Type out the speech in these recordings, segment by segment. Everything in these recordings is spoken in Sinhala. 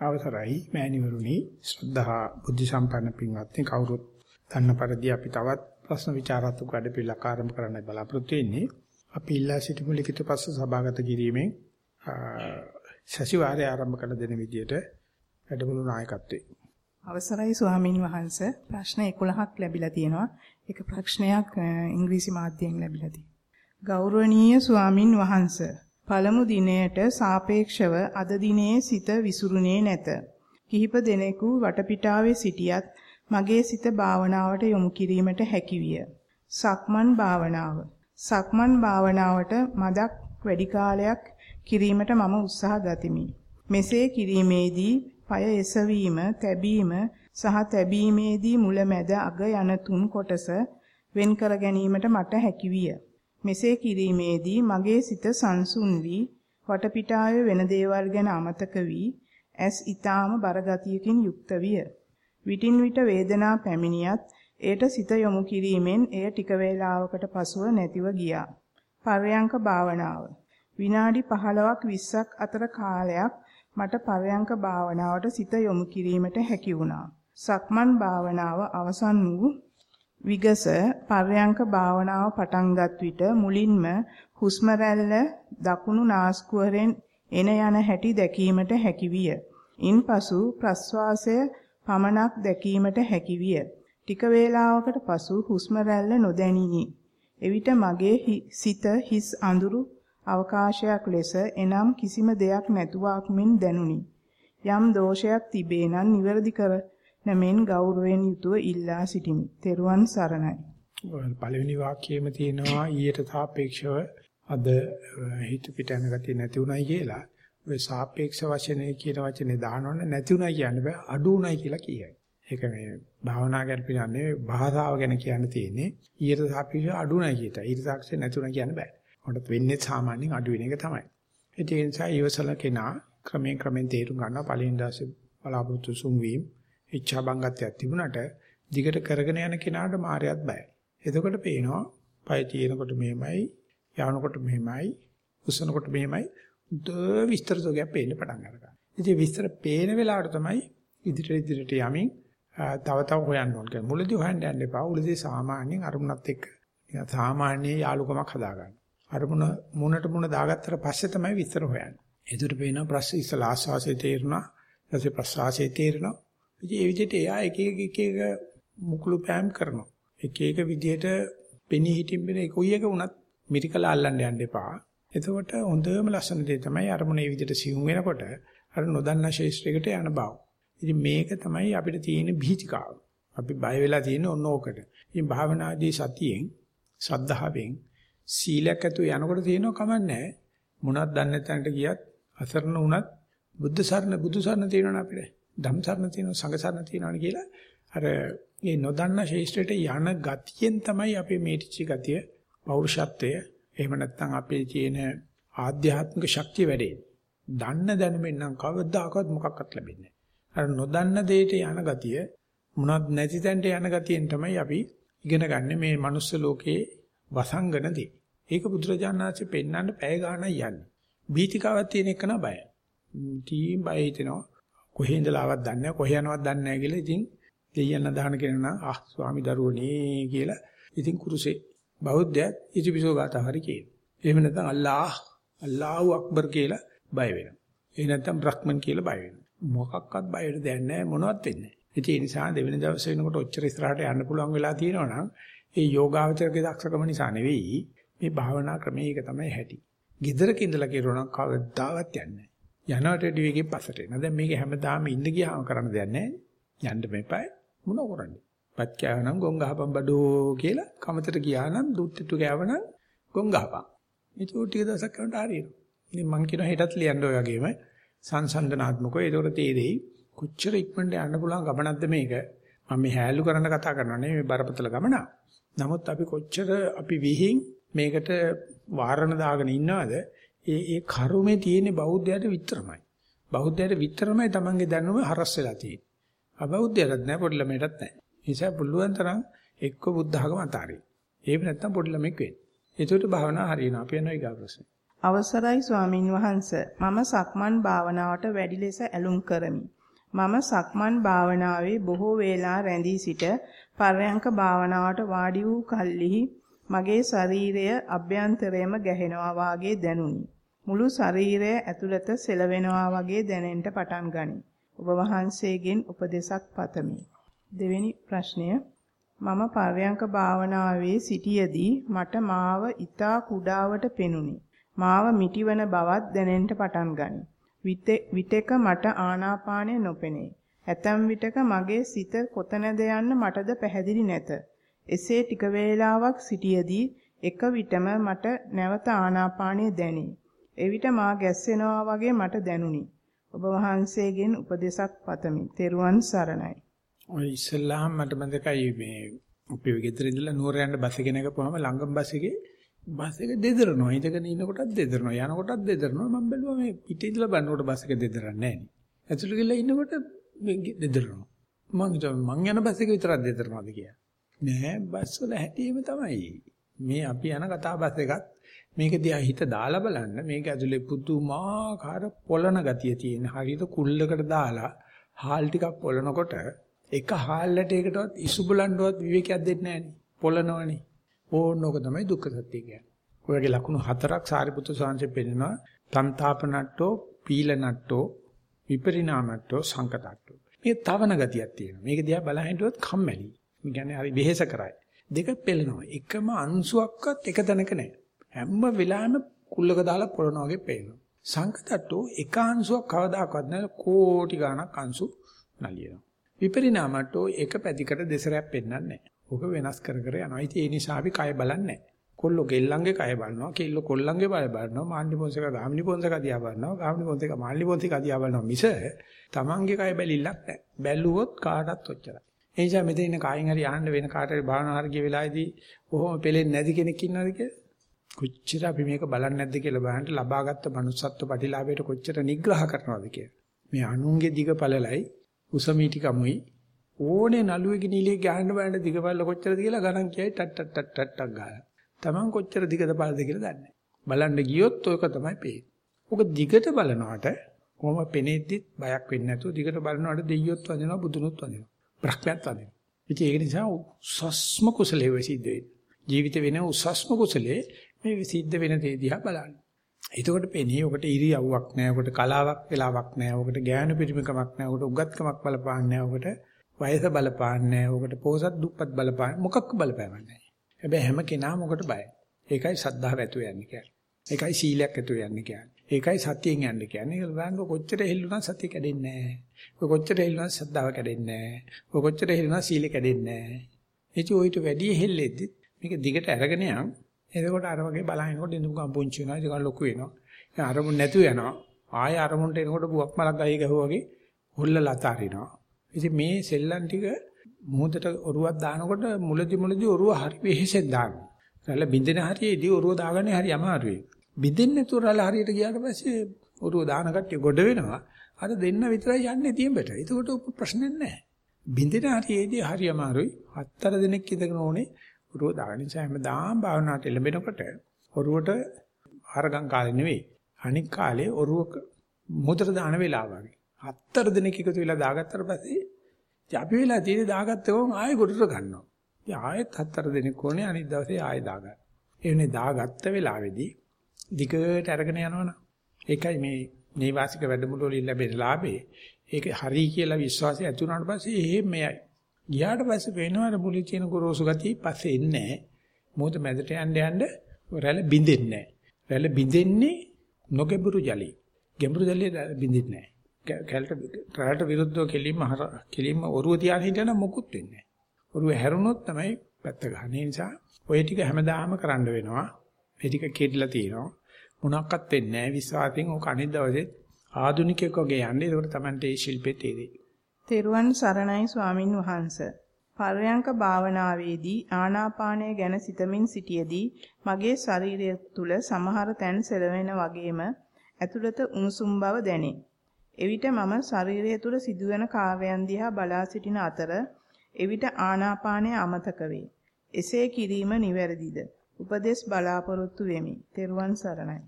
අවසරයි මෑණිවරුනි. ශ්‍රද්ධා බුද්ධ සම්පන්න පින්වත්නි කවුරුත් දන්න පරිදි අපි තවත් ප්‍රශ්න විචාරාත්මක වැඩපිළිවෙලක් ආරම්භ කරන්න බලාපොරොත්තු වෙන්නේ. අපි ඉල්ලා සිටිමු ලිඛිත ප්‍රශ්න සභාගත කිරීමෙන් සතිವಾರය ආරම්භ කළ දෙන විදියට වැඩමුළු නායකත්වයේ අවසරයි ස්වාමින් වහන්සේ. ප්‍රශ්න 11ක් ලැබිලා තියෙනවා. එක ප්‍රශ්නයක් ඉංග්‍රීසි මාධ්‍යයෙන් ලැබිලා තියෙනවා. ගෞරවනීය ස්වාමින් වහන්සේ. පළමු දිනයට සාපේක්ෂව අද දිනේ සිත විසුරුනේ නැත. කිහිප දෙනෙකු වටපිටාවේ සිටියත් මගේ සිත භාවනාවට යොමු කිරීමට හැකියිය. සක්මන් භාවනාව. සක්මන් භාවනාවට මදක් වැඩි කාලයක් කිරීමට මම උත්සාහ ගතිමි. මෙසේ කිරීමේදී পায় එසවීම, තැබීම සහ තැබීමේදී මුලැමැද අග යන තුන් කොටස වෙන් කර ගැනීමට මට හැකියිය. මෙසේ කිරීමේදී මගේ සිත සංසුන් වී වටපිටාවේ වෙන දේවල් ගැන අමතක වී ඇස් ඊටාම බරගතියකින් යුක්ත විය. විටින් විට වේදනා පැමිණියත් එයට සිත යොමු කිරීමෙන් එය ටික වේලාවකට පසුව නැතිව ගියා. පර්යංක භාවනාව. විනාඩි 15ක් 20ක් අතර කාලයක් මට පර්යංක භාවනාවට සිත යොමු කිරීමට හැකි වුණා. සක්මන් භාවනාව අවසන් වූ විගස පර්යංක භාවනාව පටන්ගත් විට මුලින්ම හුස්ම රැල්ල දකුණු නාස්කුවරෙන් එන යන හැටි දැකීමට හැකිවිය. ඉන්පසු ප්‍රස්වාසය පමණක් දැකීමට හැකිවිය. ටික වේලාවකට පසු හුස්ම රැල්ල නොදැනිනි. එවිට මගේ සිත හිස් අඳුරු අවකාශයක් ලෙස එනම් කිසිම දෙයක් නැතුවක් මෙන් දැනුනි. යම් දෝෂයක් තිබේ නම් නිවැරදි කර නැමෙන් ගෞරවයෙන් යුතුව ඉල්ලා සිටිමි. තෙරුවන් සරණයි. පළවෙනි වාක්‍යයේම තියෙනවා ඊට සාපේක්ෂව අද හිත පිට යන ගතිය නැති උනායි කියලා. ඔය සාපේක්ෂ වචනේ කියන වචනේ දානවනේ නැති උනායි කියන්න බෑ අඩු උනායි කියලා කියයි. ඒක මේ භාවනා ගැන පිළිගන්නේ භාෂාව ගැන කියන්න තියෙන්නේ ඊට සාපේක්ෂව අඩු උනායි කියත. ඊට සාපේක්ෂව නැති උනා කියන්න බෑ. මොකටද වෙන්නේ සාමාන්‍යයෙන් අඩු වෙන එක තමයි. ඒ නිසා ඊවසල කෙනා ක්‍රමයෙන් ක්‍රමෙන් තේරුම් ගන්නවා පළවෙනි දාසේ බලාපොරොත්තු සුන් වීම ඉච්ඡා බංගත්වයක් තිබුණාට දිගට කරගෙන යන කෙනාට මායයත් බයයි. එතකොට පේනවා පය තියෙනකොට මෙහෙමයි, යවනකොට මෙහෙමයි, උස්සනකොට මෙහෙමයි උද විස්තර සෝගයක් පේන්න පටන් ගන්නවා. ඉතින් විස්තර පේන වෙලාවට තමයි ඉදිරියට ඉදිරියට යමින් තව තව හොයන්න ඕන කියලා. මුලදී හොයන්න යන්න එපා. මුලදී සාමාන්‍යයෙන් අරමුණත් එක්ක නිකන් සාමාන්‍ය යාලුකමක් හදාගන්න. අරමුණ මුණට මුණ දාගත්තට පස්සේ තමයි විස්තර හොයන්නේ. එදිට පේනවා ප්‍රශ්න ඉස්සලා ආස්වාසේ තේරුණා. ඊපස්සේ ප්‍රසවාසයේ තේරෙනවා. ඉතින් ඒ විදිහට එයා එක එක එක එක මුකුළු පෑම් කරනවා. එක එක විදිහට පෙනී හිටින් බෙන කොයි එක වුණත් මිරිකලා අල්ලන්න යන්න එපා. එතකොට හොඳම ලස්සන දේ තමයි අරමුණ මේ විදිහට සිහුම් වෙනකොට අර නොදන්නා ශේෂ්ත්‍රයකට යන බව. ඉතින් මේක තමයි අපිට තියෙන බීචිකාව. අපි බය වෙලා තියෙන ඔන්න ඕකට. ඉතින් භාවනාදී සතියෙන්, සද්ධාවෙන්, සීලයක් ඇතුව යනකොට තියෙනව කමන්නේ මොනවත් දන්නේ නැතනට ගියත් අසරණ වුණත් බුද්ධ සරණ බුදු සරණ තියෙනවනේ අපිට. ධම්සරණ තියෙනවා සංඝසරණ තියෙනවානේ කියලා අර මේ නොදන්න ශේෂ්ත්‍රයට යන ගතියෙන් තමයි අපේ මේටිච්ච ගතිය පෞරුෂත්වය එහෙම නැත්නම් අපේ තියෙන ආධ්‍යාත්මික ශක්තිය වැඩේ. දන්න දැනුමෙන් නම් කවදාකවත් මොකක්වත් ලැබෙන්නේ නැහැ. අර නොදන්න දෙයට යන ගතිය මොනවත් නැති තැනට යන ගතියෙන් තමයි අපි ඉගෙන ගන්න මේ මනුස්ස ලෝකේ වසංගන දේ. ඒක බුදුරජාණන්සේ පෙන්වන්න පැය ගාණක් යන්නේ. බීතිකාවක් තියෙන එක නා බය. ටීම් බය හිතෙනවා. කොහේ ඉඳලා ආවත් දන්නේ නැහැ කොහේ යනවත් දන්නේ නැහැ කියලා ඉතින් දෙයයන් අදහන කෙනා නම් ආ ස්වාමි දරුවනේ කියලා ඉතින් කුරුසේ බෞද්ධයත් ඉතිපිසෝ ගාථා හරි කියන. එහෙම නැත්නම් අල්ලාහ් අල්ලාහු අක්බර් කියලා බය වෙනවා. ඒ නැත්නම් බ්‍රහ්මන් කියලා බය වෙනවා. මොකක්වත් බය වෙන්න දෙයක් නැහැ මොනවත් වෙන්නේ නැහැ. ඒ නිසා දෙවෙනි දවසේ වෙනකොට ඔච්චර ඉස්සරහට යන්න පුළුවන් වෙලා තියෙනවා නම් ඒ යෝගාවචරකේ දක්ෂකම නිසා නෙවෙයි මේ භාවනා ක්‍රමයේ ඒක තමයි හැටි. gedaraක ඉඳලා කියනවා නම් කවදාවත් යන්නේ යනවට වැඩි වෙගෙන් පස්සට එනවා. දැන් මේක හැමදාම ඉන්න ගියාම කරන්න දෙයක් නැහැ. යන්න මෙපයි මොන කරන්නේ? පත් කෑවනම් ගොන් ගහපන් බඩෝ කියලා කමතට ගියානම් දුත්තිටු කෑවනම් ගොන් ගහපන්. ඒක ටික දවසක් කරනට හරියනවා. ඉතින් මං කියන හෙටත් ලියන්න ඔය වගේම සංසන්දනාත්මකව ඒකට තේරෙයි කොච්චර ඉක්මනට යන්න පුළුවන් ගමනක්ද මේක. මම මේ හැලු කරන්න කතා කරනවා නෙමෙයි බරපතල ගමන. නමුත් අපි කොච්චර අපි විහිං මේකට වාරණ දාගෙන ඉන්නවද ඒ ඒ කර්මේ තියෙන බෞද්ධයට විතරමයි. බෞද්ධයට විතරමයි Tamange දැනුම හරස් වෙලා තියෙන්නේ. අබෞද්ධයටත් නෑ පොඩි ළමයටත් නෑ. ඒ නිසා පුළුවන් තරම් එක්ක බුද්ධ ධර්ම අතාරින්. ඒක නැත්තම් පොඩි ළමෙක් වෙන්න. ඒකට භාවනා හරියනවා. අපි යනවා ඊගා ප්‍රශ්නේ. අවසරයි ස්වාමින් වහන්ස මම සක්මන් භාවනාවට වැඩි ලෙස ඇලුම් කරමි. මම සක්මන් භාවනාවේ බොහෝ වේලා රැඳී සිට පර්යංක භාවනාවට වාඩි වූ කල්ලිහි මගේ ශරීරය අභ්‍යන්තරයේම ගැහෙනවා වාගේ දැනුනි. මුළු ශරීරය ඇතුළත සෙලවෙනවා වගේ දැනෙන්න පටන් ගනී. ඔබ වහන්සේගෙන් උපදේශක් පතමි. දෙවෙනි ප්‍රශ්නය මම පර්යංක භාවනාවේ සිටියේදී මට මාව ඊතා කුඩාවට පෙනුනි. මාව මිටිවන බවත් දැනෙන්න පටන් ගනී. විතෙක මට ආනාපානය නොපෙනේ. ඇතම් විටක මගේ සිත කොතනද යන්න මටද පැහැදිලි නැත. එසේ ටික වේලාවක් සිටියේදී එක විටම මට නැවත ආනාපානය දැනේ. එවිට මා ගැස්සෙනවා වගේ මට දැනුනි. ඔබ වහන්සේගෙන් උපදේශක් පතමි. තෙරුවන් සරණයි. ඔය ඉස්සල්ලාම මට මතකයි මේ අපි ගෙදර ඉඳලා නුවර යන්න බස් එක ගෙනකපුවාම ළඟම බස් එකේ බස් එක දෙදරනවා. හිටගෙන ඉන්න කොටත් දෙදරනවා. යන කොටත් දෙදරනවා. මම බැලුවා මේ පිටේ ඉඳලා බලනකොට බස් එක දෙදරන්නේ නැහැ නේ. ඇතුළට ගිහලා ඉන්නකොට දෙදරනවා. මං මං යන බස් එක විතරක් දෙදරනවාද කියලා. නෑ බස් වල හැටියෙම තමයි. මේ අපි යන කතා බස් එකත් මේක දිහා හිත දාලා බලන්න මේක ඇතුලේ පුදුමාකාර පොළන ගතිය තියෙන. හරියට කුල්ලකට දාලා හාල් ටිකක් පොළනකොට එක හාල්ලට එකටවත් ඉසු බලන්නවත් විවේකයක් දෙන්නේ නෑනේ. පොළනවනේ. ඕනෝක තමයි දුක්ඛ සත්‍ය කියන්නේ. ඔයගේ ලකුණු හතරක් සාරිපුත්‍ර සාංශයෙන් පෙන්නනවා. තන්තාපනට්ටෝ, පීලනට්ටෝ, විපරිණාමට්ටෝ, සංකතට්ටෝ. මේ තවන ගතියක් තියෙනවා. මේක දිහා බලහින් හිටියොත් කම්මැලි. ඒ කියන්නේ හරි වෙහෙස කරයි. දෙක පෙළෙනවා. එකම අංශුවක්වත් එක තැනක නැහැ. හැම වෙලාවෙම කුල්ලක දාලා පොළනවා වගේ පේනවා. සංකතට්ටෝ එක අංශුවක් කවදාකවත් නැහැ කෝටි ගණක් අංශු නලියනවා. විපරිණාමට්ටෝ එක පැතිකඩ දෙසරයක් පෙන්වන්නේ නැහැ. ඕක වෙනස් කර කර යනවා. ඉතින් ඒ නිසා අපි කය බලන්නේ නැහැ. කොල්ලෝ ගෙල්ලන්ගේ කය බලනවා, කෙල්ලෝ කොල්ලන්ගේ බය බලනවා, මාන්නි පොන්සක ගාමිනි පොන්සක දිහා බලනවා, ගාමිනි පොන්සක මාන්නි පොන්සක දිහා බලනවා මිස තමන්ගේ කය බැලිල්ලක් නැහැ. බැලුවොත් කාටවත් ඔච්චරයි. ඒ නිසා මෙතන ඉන්න කායින් හරි ආහන්න වෙන කාට හරි භාවනා හරි වෙලාවේදී කොහොම පෙලෙන්නේ නැති කෙනෙක් ඉන්නවද කියලා කොච්චර අපි මේක බලන්නේ නැද්ද කියලා බලන්න ලබාගත් manussත්ව ප්‍රතිලාභයට කොච්චර නිග්‍රහ කරනවද කියලා. මේ අනුන්ගේ දිග පළලයි උසමීටිකමුයි ඕනේ නළුවේගේ නිලිය ගහන්න බලන්න දිගපල්ල කොච්චරද කියලා ගණන් කියයි ටට් ටට් ටට් ටට් ගාලා. Taman කොච්චර දිගද පළද කියලා දන්නේ බලන්න ගියොත් ඔයක තමයි පේන්නේ. ඔක දිගට බලනකොට කොහොම පෙනෙද්දිත් බයක් වෙන්නේ නැතුව දිගට බලනකොට දෙයියොත් වදිනවා බුදුනුත් වදිනවා. බ්‍රහ්මයත් වදිනවා. ඉතින් ඒක නිසා උසස්ම කුසලයේ වෙසිද්ධ වෙන්නේ. ජීවිත වෙන උසස්ම කුසලයේ මේ සිද්ධ වෙන දේ දිහා බලන්න. එතකොට පෙනේ ඔකට ඉරියව්වක් නැහැ, ඔකට කලාවක් වෙලාවක් නැහැ, ඔකට ඥාන පිරිමකමක් නැහැ, ඔකට උගත්කමක් බලපාන්නේ නැහැ, ඔකට වයස බලපාන්නේ නැහැ, ඔකට පොහසත් දුප්පත් බලපාන්නේ මොකක්ක බලපෑමක් නැහැ. හැබැයි හැම කෙනාම ඔකට බයයි. ඒකයි සද්ධාව ඇතුව යන්නේ කියන්නේ. ඒකයි සීලයක් ඇතුව යන්නේ කියන්නේ. ඒකයි සතියෙන් යන්නේ කියන්නේ. ඒක බලන්න කොච්චර හෙල්ලුණා සතිය කැඩෙන්නේ නැහැ. ඔය කොච්චර හෙල්ලුණා සද්ධාව කැඩෙන්නේ නැහැ. ඔය කොච්චර හෙල්ලුණා සීල කැඩෙන්නේ නැහැ. එච ඔයිට වැඩි හෙල්ලෙද්දි මේක දිගට අරගෙන යන්. එතකොට අර වගේ බලහිනකොට ඉඳුම් ගම් පුංචි වෙනවා. ඒක ලොකු වෙනවා. ඒ අරමුණ නැතු වෙනවා. ආය අරමුණට එනකොට බුවක් මලක් ගහේ ගහුවා වගේ හොල්ලලා අතාරිනවා. ඉතින් මේ සෙල්ලම් ටික මොහොතට ඔරුවක් දානකොට මුලදි මුලදි ඔරුව හරි වෙහෙසෙන් දානවා. රැළ බින්දෙන හරියේදී ඔරුව දාගන්නේ හරි අමාරුයි. බින්දෙන්නේ නැතුව රැළ හරියට ගියාට පස්සේ ඔරුව දාන කට්ටිය ගොඩ වෙනවා. අර දෙන්න විතරයි යන්නේ තියඹට. ඒකට ප්‍රශ්නේ නැහැ. බින්දෙන හරියේදී හරි අමාරුයි. හතර දිනක් ඉඳගෙන ඕනේ ඔරුව දාගෙන නිසා හැමදාම භාවනාවට එළඹෙනකොට ඔරුවට ආරගම් කාලේ නෙවෙයි. අනික් කාලේ ඔරුවක මුද්‍ර දාන වෙලාව වගේ. හතර දිනක් එකතු වෙලා දාගත්තට පස්සේ අපි වෙලා තියෙන දාගත්ත ගමන් ආයෙ ගොඩට ගන්නවා. ඉතින් ආයෙත් හතර දිනක් ඕනේ අනිත් දවසේ ආයෙ දාගන්න. ඒ වෙනේ දාගත්ත වෙලාවේදී දිගට අරගෙන යනවනම් ඒකයි මේ නේවාසික වැඩමුළු වලින් ලැබෙන ලාභේ. ඒක හරි කියලා විශ්වාසය ඇති වුණාට පස්සේ එහෙම මෙයයි. ගියාට පස්සේ වෙනවා මුලින් තියෙන ගොරෝසු ගතිය පස්සේ එන්නේ නැහැ. මොකද මැදට යන්න යන්න රැළ බින්දෙන්නේ නැහැ. රැළ බින්දෙන්නේ නොගැඹුරු ජලයේ. ගැඹුරු ජලයේ බින්දෙන්නේ නැහැ. කැලට රැළට විරුද්ධව කෙලින්ම කෙලින්ම ඔරුව තියාගෙන හිටියනම් මොකුත් වෙන්නේ නැහැ. ඔරුව හැරුණොත් තමයි පැත්ත ගන්න. ඒ නිසා ඔය ටික හැමදාම කරන්න වෙනවා. මේ ටික කෙඩිලා තියෙනවා. මොනක්වත් වෙන්නේ නැහැ. විශ්වාසයෙන් ඕක අනිත් දවසේ ආදුනිකයෙක් වගේ යන්නේ. ඒකට තමයි මේ ශිල්පේ තේරෙන්නේ. තෙරුවන් සරණයි ස්වාමින් වහන්ස. පර්යංක භාවනාවේදී ආනාපානය ගැන සිතමින් සිටියේදී මගේ ශරීරය තුල සමහර තැන් සෙලවෙන වගේම ඇතුළත උණුසුම් බව දැනේ. එවිට මම ශරීරය තුල සිදුවන කාර්යයන් දිහා බලා සිටින අතර එවිට ආනාපානය අමතක වේ. එසේ කිරීම නිවැරදිද? උපදේශ බලාපොරොත්තු වෙමි. තෙරුවන් සරණයි.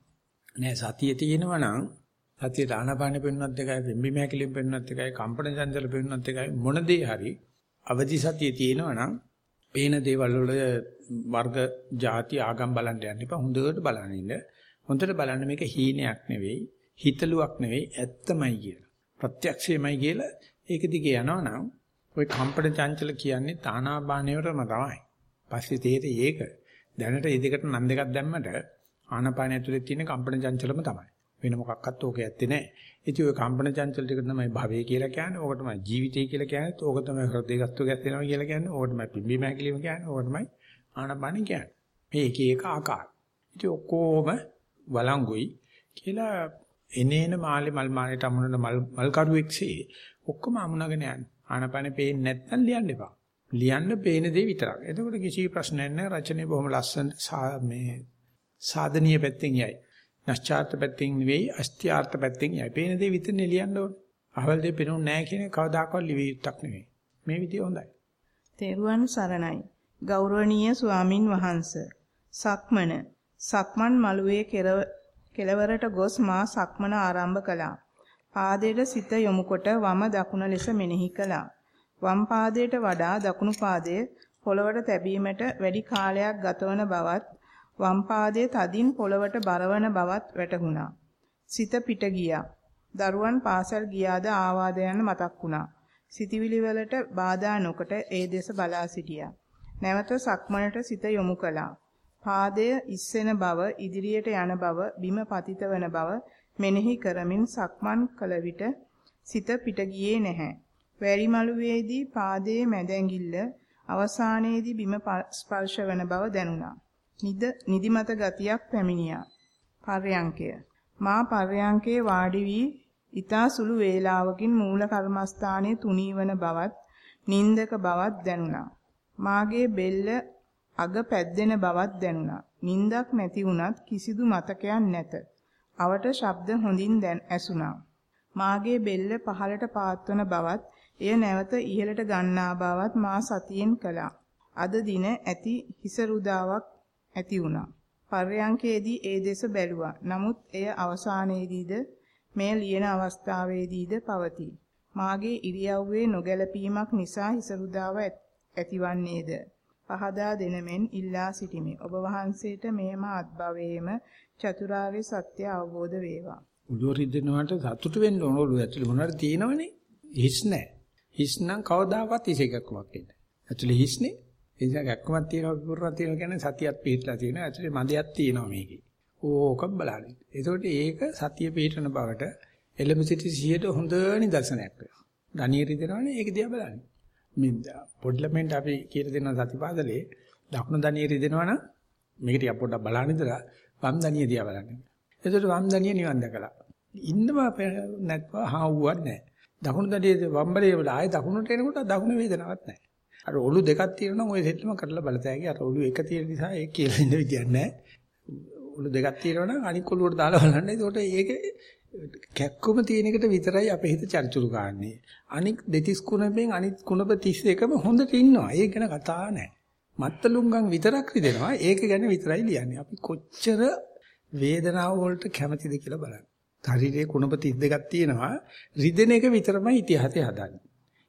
නෑ සතිය තියෙනවා නම් සතිය දානපාන පෙන්වන්නත් එකයි වෙම්බි මෑකලින් පෙන්වන්නත් එකයි කම්පන චංචල පෙන්වන්නත් එකයි. මොන දේ හරි අවදි සතිය තියෙනවා නම් පේන දේවල් වල වර්ග ಜಾති ආගම් බලන්න යන්න එපා. හොඳට බලන්න ඉන්න. හොඳට බලන්න මේක හීනයක් නෙවෙයි හිතලුවක් නෙවෙයි ඇත්තමයි කියලා. ප්‍රත්‍යක්ෂයමයි කියලා ඒක දිගේ යනවා නම් ওই කම්පන චංචල කියන්නේ තානාපානේවටම තමයි. පස්සේ තේරෙයි ඒක. දැනට මේ දෙකට නම් දෙකක් දැම්මට ආනපාන ඇතුලේ තියෙන කම්පන චංචලම තමයි. වෙන මොකක්වත් ඕක ඇත්තේ නැහැ. ඉතින් ওই කම්පන චංචල ටික තමයි භවය කියලා කියන්නේ. ඕක තමයි ජීවිතය කියලා කියන්නේ. ඕක තමයි හෘදේගස්තු ගැස්සෙනවා කියලා කියන්නේ. ඕක තමයි පිම්බීම හැකිලිම කියන්නේ. ඕක තමයි ආනපන කියන්නේ. මේ එක එක ආකාර. ඉතින් ඔක්කොම වළංගුයි කියලා එනේන මාලේ මල් මාලේට අමුණන මල් මල් කරුවෙක්සේ ඔක්කොම අමුණගෙන යන්නේ. ආනපනේ පේන්නේ නැත්නම් ලියන්න එපා. ලියන්න පේන දේ විතරක්. එතකොට කිසි ප්‍රශ්නයක් නැහැ. රචනයේ බොහොම ලස්සන මේ සාධනීය පැත්තෙන් යයි. නැස්චාර්ථ පැත්තෙන් නෙවෙයි අස්ත්‍යාර්ථ පැත්තෙන් යයි. පේන දේ විතරනේ ලියන්න ඕනේ. අහවල දේ පේනුනේ නැහැ කියන කවදාකවත් ලිවිය යුක්තක් නෙවෙයි. මේ විදිය හොඳයි. තේරුවන් සරණයි. ගෞරවනීය ස්වාමින් වහන්සේ. සක්මන. සක්මන් මළුවේ කෙළවරට ගොස් මා සක්මන ආරම්භ කළා. පාදයට සිත යොමුකොට වම දකුණ ලෙස මෙනෙහි කළා. වම් පාදයට වඩා දකුණු පාදයේ පොළවට තැබීමට වැඩි කාලයක් ගතවන බවත් වම් පාදයේ තදින් පොළවට බරවන බවත් වැටහුණා. සිත පිට ගියා. දරුවන් පාසල් ගියාද ආවාද යන මතක් වුණා. සිතවිලි වලට බාධා නොකොට ඒ දෙස බලා සිටියා. නැවත සක්මනට සිත යොමු කළා. පාදය ඉස්සෙන බව, ඉදිරියට යන බව, බිම පතිත වන බව මෙනෙහි කරමින් සක්මන් කළ විට සිත පිට ගියේ නැහැ. වැරි මළුවේදී පාදයේ මැද ඇඟිල්ල අවසානයේදී බිම ස්පර්ශ වන බව දැනුණා. නිද නිදිමත ගතියක් පැමිණියා. පර්යංකය. මා පර්යංකේ වාඩි වී ඊතා සුළු වේලාවකින් මූල කර්මස්ථානයේ තුනීවන බවත් නින්දක බවත් දැනුණා. මාගේ බෙල්ල අග පැද්දෙන බවත් දැනුණා. නින්දක් නැති වුණත් කිසිදු මතකයක් නැත. අවට ශබ්ද හොඳින් දැන් ඇසුණා. මාගේ බෙල්ල පහළට පාත්වන බවත් එය නැවත ඉහළට ගන්නා බවත් මා සතියෙන් කළා. අද දින ඇති හිස රුදාවක් ඇති වුණා. පර්යංකයේදී ඒ දෙස බැලුවා. නමුත් එය අවසානයේදීද මෙය ලියන අවස්ථාවේදීද පවතී. මාගේ ඉරියව්වේ නොගැලපීමක් නිසා හිසරුදාව ඇතිවන්නේද? පහදා දෙනමෙන් ඉල්ලා සිටිමි. ඔබ වහන්සේට මේම අත්භවයේම චතුරාර්ය සත්‍ය අවබෝධ වේවා. උඩු රිදෙනවට සතුට වෙන්න ඕන ඔළුව ඇතුලේ මොනවාරි තියෙනවනේ. හිස් නැහැ. හිස් නම් කවදාකවත් හිස එකක්වත් ඉන්නේ. ඇතුලේ හිස්නේ ඒ නිසා ගැක්කමක් තියෙනවා පිපුරක් තියෙනවා කියන්නේ සතියක් පිටලා තියෙනවා. ඇතුලේ මදයක් තියෙනවා මේකේ. ඕක බලන්න. ඒකට ඒක සතිය පිටන බවට එලෙමසිටි 100ට හොඳ නිදර්ශනයක් වෙනවා. ධනියරි දෙනවනේ ඒක දිහා බලන්න. මේ පොඩ්ලමෙන්ට අපි කියලා දෙන සතිපාදලේ දකුණු ධනියරි දෙනවනම් මේක ටික පොඩ්ඩක් බලන්න ඉඳලා වම් ධනිය දිහා බලන්න. එතකොට වම් ධනිය නිවන් දැකලා. ඉන්නවා නැත්නම් හාවුවක් නැහැ. දකුණු ධනිය වම්බරේ වල ආයේ දකුණට එනකොට දකුණු වේදනාවක් නැහැ. අර ඔලු දෙකක් තියෙනවා නම් ওই සෙට්ලම කරලා බලතෑගේ අර ඔලු එක තියෙන නිසා ඒක කියලා ඉන්න විදියක් නැහැ. ඔලු දෙකක් තියෙනවා නම් අනික් ඔලුවට දාලා බලන්න. ඒකට ඒක කැක්කුම තියෙන එකට විතරයි අපේ හිත චරිචුරු ගන්නනේ. අනික් දෙතිස් කුණපෙන් අනිත් කුණප 31ම හොඳට ඉන්නවා. ඒක ගැන කතා නැහැ. මත්තලුංගම් විතරක් රිදෙනවා. ඒක ගැන විතරයි ලියන්නේ. අපි කොච්චර වේදනාව වලට කැමතිද කියලා බලන්න. ශරීරයේ කුණප 32ක් තියෙනවා. රිදෙන එක විතරමයි ඉතිහාසය හදන්නේ.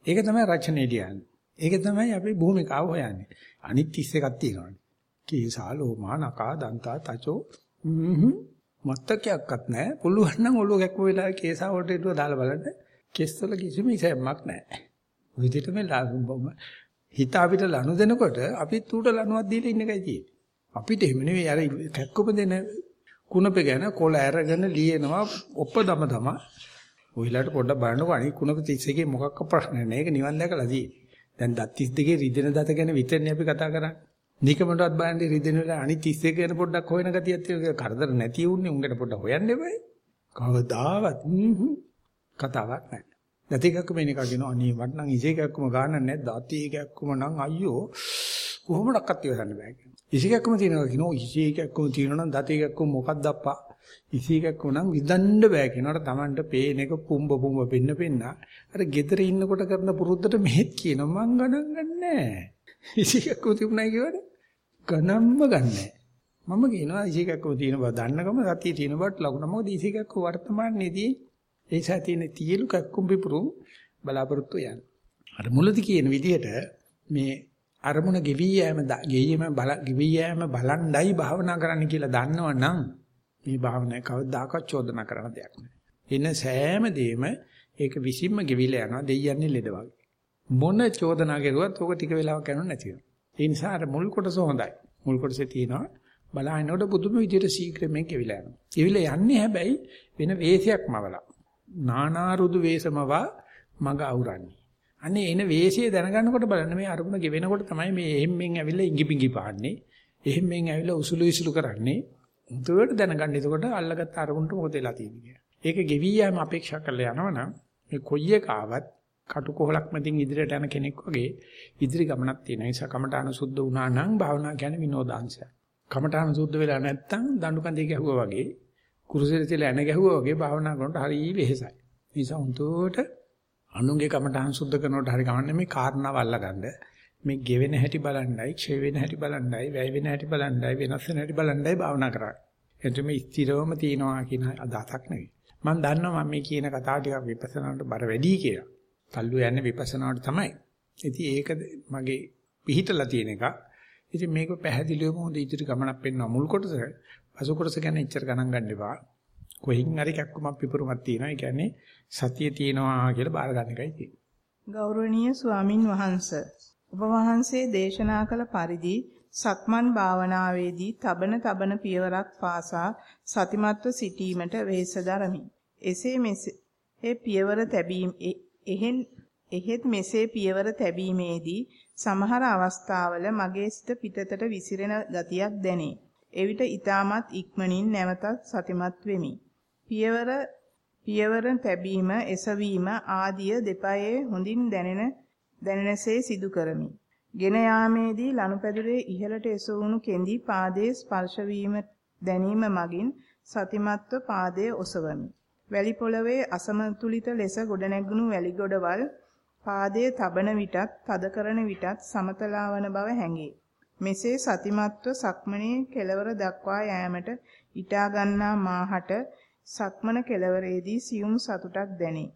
ඒක තමයි රචනයේ ලියන්නේ. ඒක තමයි අපි භූමිකාව හොයන්නේ. අනිත් 31ක් තියෙනවානේ. කේසා ලෝමා නකා දන්තා තචෝ හ්ම් මත්තකයක්වත් නැහැ. පුළුවන් නම් ඔළුව ගැක්කෝ වෙලාවේ කේසා වලට ඉදුව දාලා බලන්න. කෙස්වල කිසිම ඉසැම්මක් නැහැ. ඔය විදිහටම හිත අපිට ලනු දෙනකොට අපිත් ඌට ලනුවක් දීලා ඉන්න එකයි තියෙන්නේ. අපිට එහෙම නෙවෙයි අර කැක්කම දෙන කුණපේ ගැන කොළ ඇරගෙන ලියනවා ඔප්පදම තම. ඔයලාට පොඩ්ඩක් බලන්නකෝ අනික කුණප 31 මොකක්ක ප්‍රශ්න නැහැ. ඒක නිවන් දැකලා තියෙන්නේ. දැන් දත් 32 රිදෙන දත ගැන විතරනේ අපි කතා කරන්නේ. නිකමටවත් බලන්නේ රිදෙන වල අනිත් 31 ගැන පොඩ්ඩක් හොයන ගතියක් තියෙනවා. කරදර නැති වුන්නේ උන්කට පොඩ්ඩක් හොයන්න එපයි. කවදාවත් කතාවක් නැහැ. දත් එකක්ම මේක කියනවා අනේ වට නම් ඉසේ එකක්ම ගන්න නැහැ. දත් එකක්ම නම් අයියෝ කොහොමඩක්වත් ඉවසන්න බෑ කියනවා. ඉසේ එකක්ම තියෙනවා කියනවා ඉසේ එකක්ම තියෙනවා නම් දත් එකක්ම මොකක්ද අප්පා ඉසීකක් උනම් විදන්න බෑ කියනකොට Tamanට පේන එක පුම්බ පුම්බ පෙන්න පෙන්න. අර gedare ඉන්නකොට කරන පුරුද්දට මෙහෙත් කියන මං ගණන් ගන්නෑ. ඉසීකක් තිබුණා කියවනේ. ගණන්ම ගන්නෑ. මම කියනවා ඉසිකක්කෝ තියෙන බව දන්නකම සතිය තියෙන බවට ලකුණ. මොකද ඉසිකක්කෝ වර්තමානයේදී ඒ සතියේ තියලු කක්කුම් පිපුරු බලාපොරොත්තු යන. අර මුලදී කියන විදිහට මේ අරමුණ ගෙවි යෑම ගෙයීම බල ගෙවි යෑම බලන්ඩයි භාවනා කරන්න කියලා දන්නවනම් මේ භාවනාව කවදාකවත් චෝදනා කරන දෙයක් නෑ. එන සෑම දෙයක්ම ඒක විසින්ම ගෙවිලා යනවා දෙයියන්නේ ලෙඩ වගේ. මොන චෝදනා කරුවත් ඕක ටික වෙලාවක් යනවා නැති වෙනවා. ඒ නිසා අර මුල් කොටස හොඳයි. මුල් කොටසේ තියෙනවා බලහිනකොට පුදුම විදිහට ශීඝ්‍රයෙන් ගෙවිලා යනවා. ගෙවිලා යන්නේ හැබැයි වෙන වේශයක්මවලා. නානාරුදු වේසමවා මග අවරන්නේ. අනේ එන වේශය දැනගන්නකොට බලන්න මේ අරමුණ ගෙවෙනකොට තමයි මේ එහෙම්ෙන් ඇවිල්ලා ඉඟිපිඟි පාන්නේ. එහෙම්ෙන් ඇවිල්ලා උසුළු විසුළු කරන්නේ. උදේට දැනගන්න. එතකොට අල්ලගත්ත අරමුණට මොකද වෙලා තියෙන්නේ ඒක ගෙවි යෑම අපේක්ෂා කරලා යනවනම් මේ කොයි එක ආවත් කටුකොහලක් මැදින් ඉදිරියට යන කෙනෙක් වගේ ඉදිරි ගමනක් තියෙන නිසා කමඨාන සුද්ධ වුණා නම් භාවනා කියන්නේ විනෝදාංශය. කමඨාන සුද්ධ වෙලා නැත්තම් දඬු කඳේ ගැහුවා වගේ කුරුසෙට තියලා එන ගැහුවා වගේ භාවනා කරනකොට හරි වෙහෙසයි. නිසා උන්ට අනුන්ගේ කමඨාන සුද්ධ කරනකොට හරි ගමන්නේ මේ කාරණාව අල්ලගන්න මේ ගෙවෙන හැටි බලන්නයි, ක්ෂය වෙන හැටි බලන්නයි, වැය වෙන හැටි බලන්නයි, වෙනස් වෙන හැටි බලන්නයි භාවනා කරන්නේ. එතකොට මේ ස්ථිරවම තියනවා කියන අදහසක් නෙවෙයි. මම දන්නවා මම මේ කියන කතාව ටිකක් විපස්සනාට බර වැඩි කියලා. තල්ලු යන්නේ විපස්සනාවට තමයි. ඉතින් ඒක මගේ පිහිටලා තියෙන එකක්. ඉතින් මේක පැහැදිලිවම හොඳ ඉදිරි ගමනක් පෙන්වනවා මුල් කොටස. පසු කොටස ගැන එච්චර ගණන් ගන්න එපා. කොහින් හරි කැක්කමක් පිපුරුමක් තියෙනවා. ඒ කියන්නේ සතිය තියෙනවා කියලා බාර ගන්න එකයි තියෙන්නේ. ගෞරවනීය ස්වාමින් වහන්සේ ඔබ වහන්සේ දේශනා කළ පරිදි සක්මන් භාවනාවේදී තබන තබන පියවරක් පාසා සතිමත්ව සිටීමට වෙහෙස දරමි. එසේ මෙසේ පියවර තැබීම එහෙන් එහෙත් මෙසේ පියවර තැබීමේදී සමහර අවස්ථාවල මගේ සිත පිටතට විසිරෙන ගතියක් දැනේ. එවිට ඊටමත් ඉක්මනින් නැවතත් සතිමත් වෙමි. පියවර පියවර තැබීම එසවීම ආදිය දෙපයේ හොඳින් දැනෙන දැනෙනසේ සිදු කරමි. ගෙන යාමේදී ලනුපැදුරේ ඉහළට එසවුණු කෙඳි පාදයේ ස්පර්ශ දැනීම මගින් සතිමත්ව පාදයේ ඔසවමි. වැලි පොළවේ අසමතුලිත ලෙස ගොඩනැගුණු වැලි ගොඩවල් පාදයේ තබන විටත් තද කරන විටත් සමතලාවන බව හැඟේ. මෙසේ සතිමත්ව සක්මණේ කෙලවර දක්වා යෑමට ඊටා ගන්නා මාහට සක්මන කෙලවරේදී සියුම් සතුටක් දැනේ.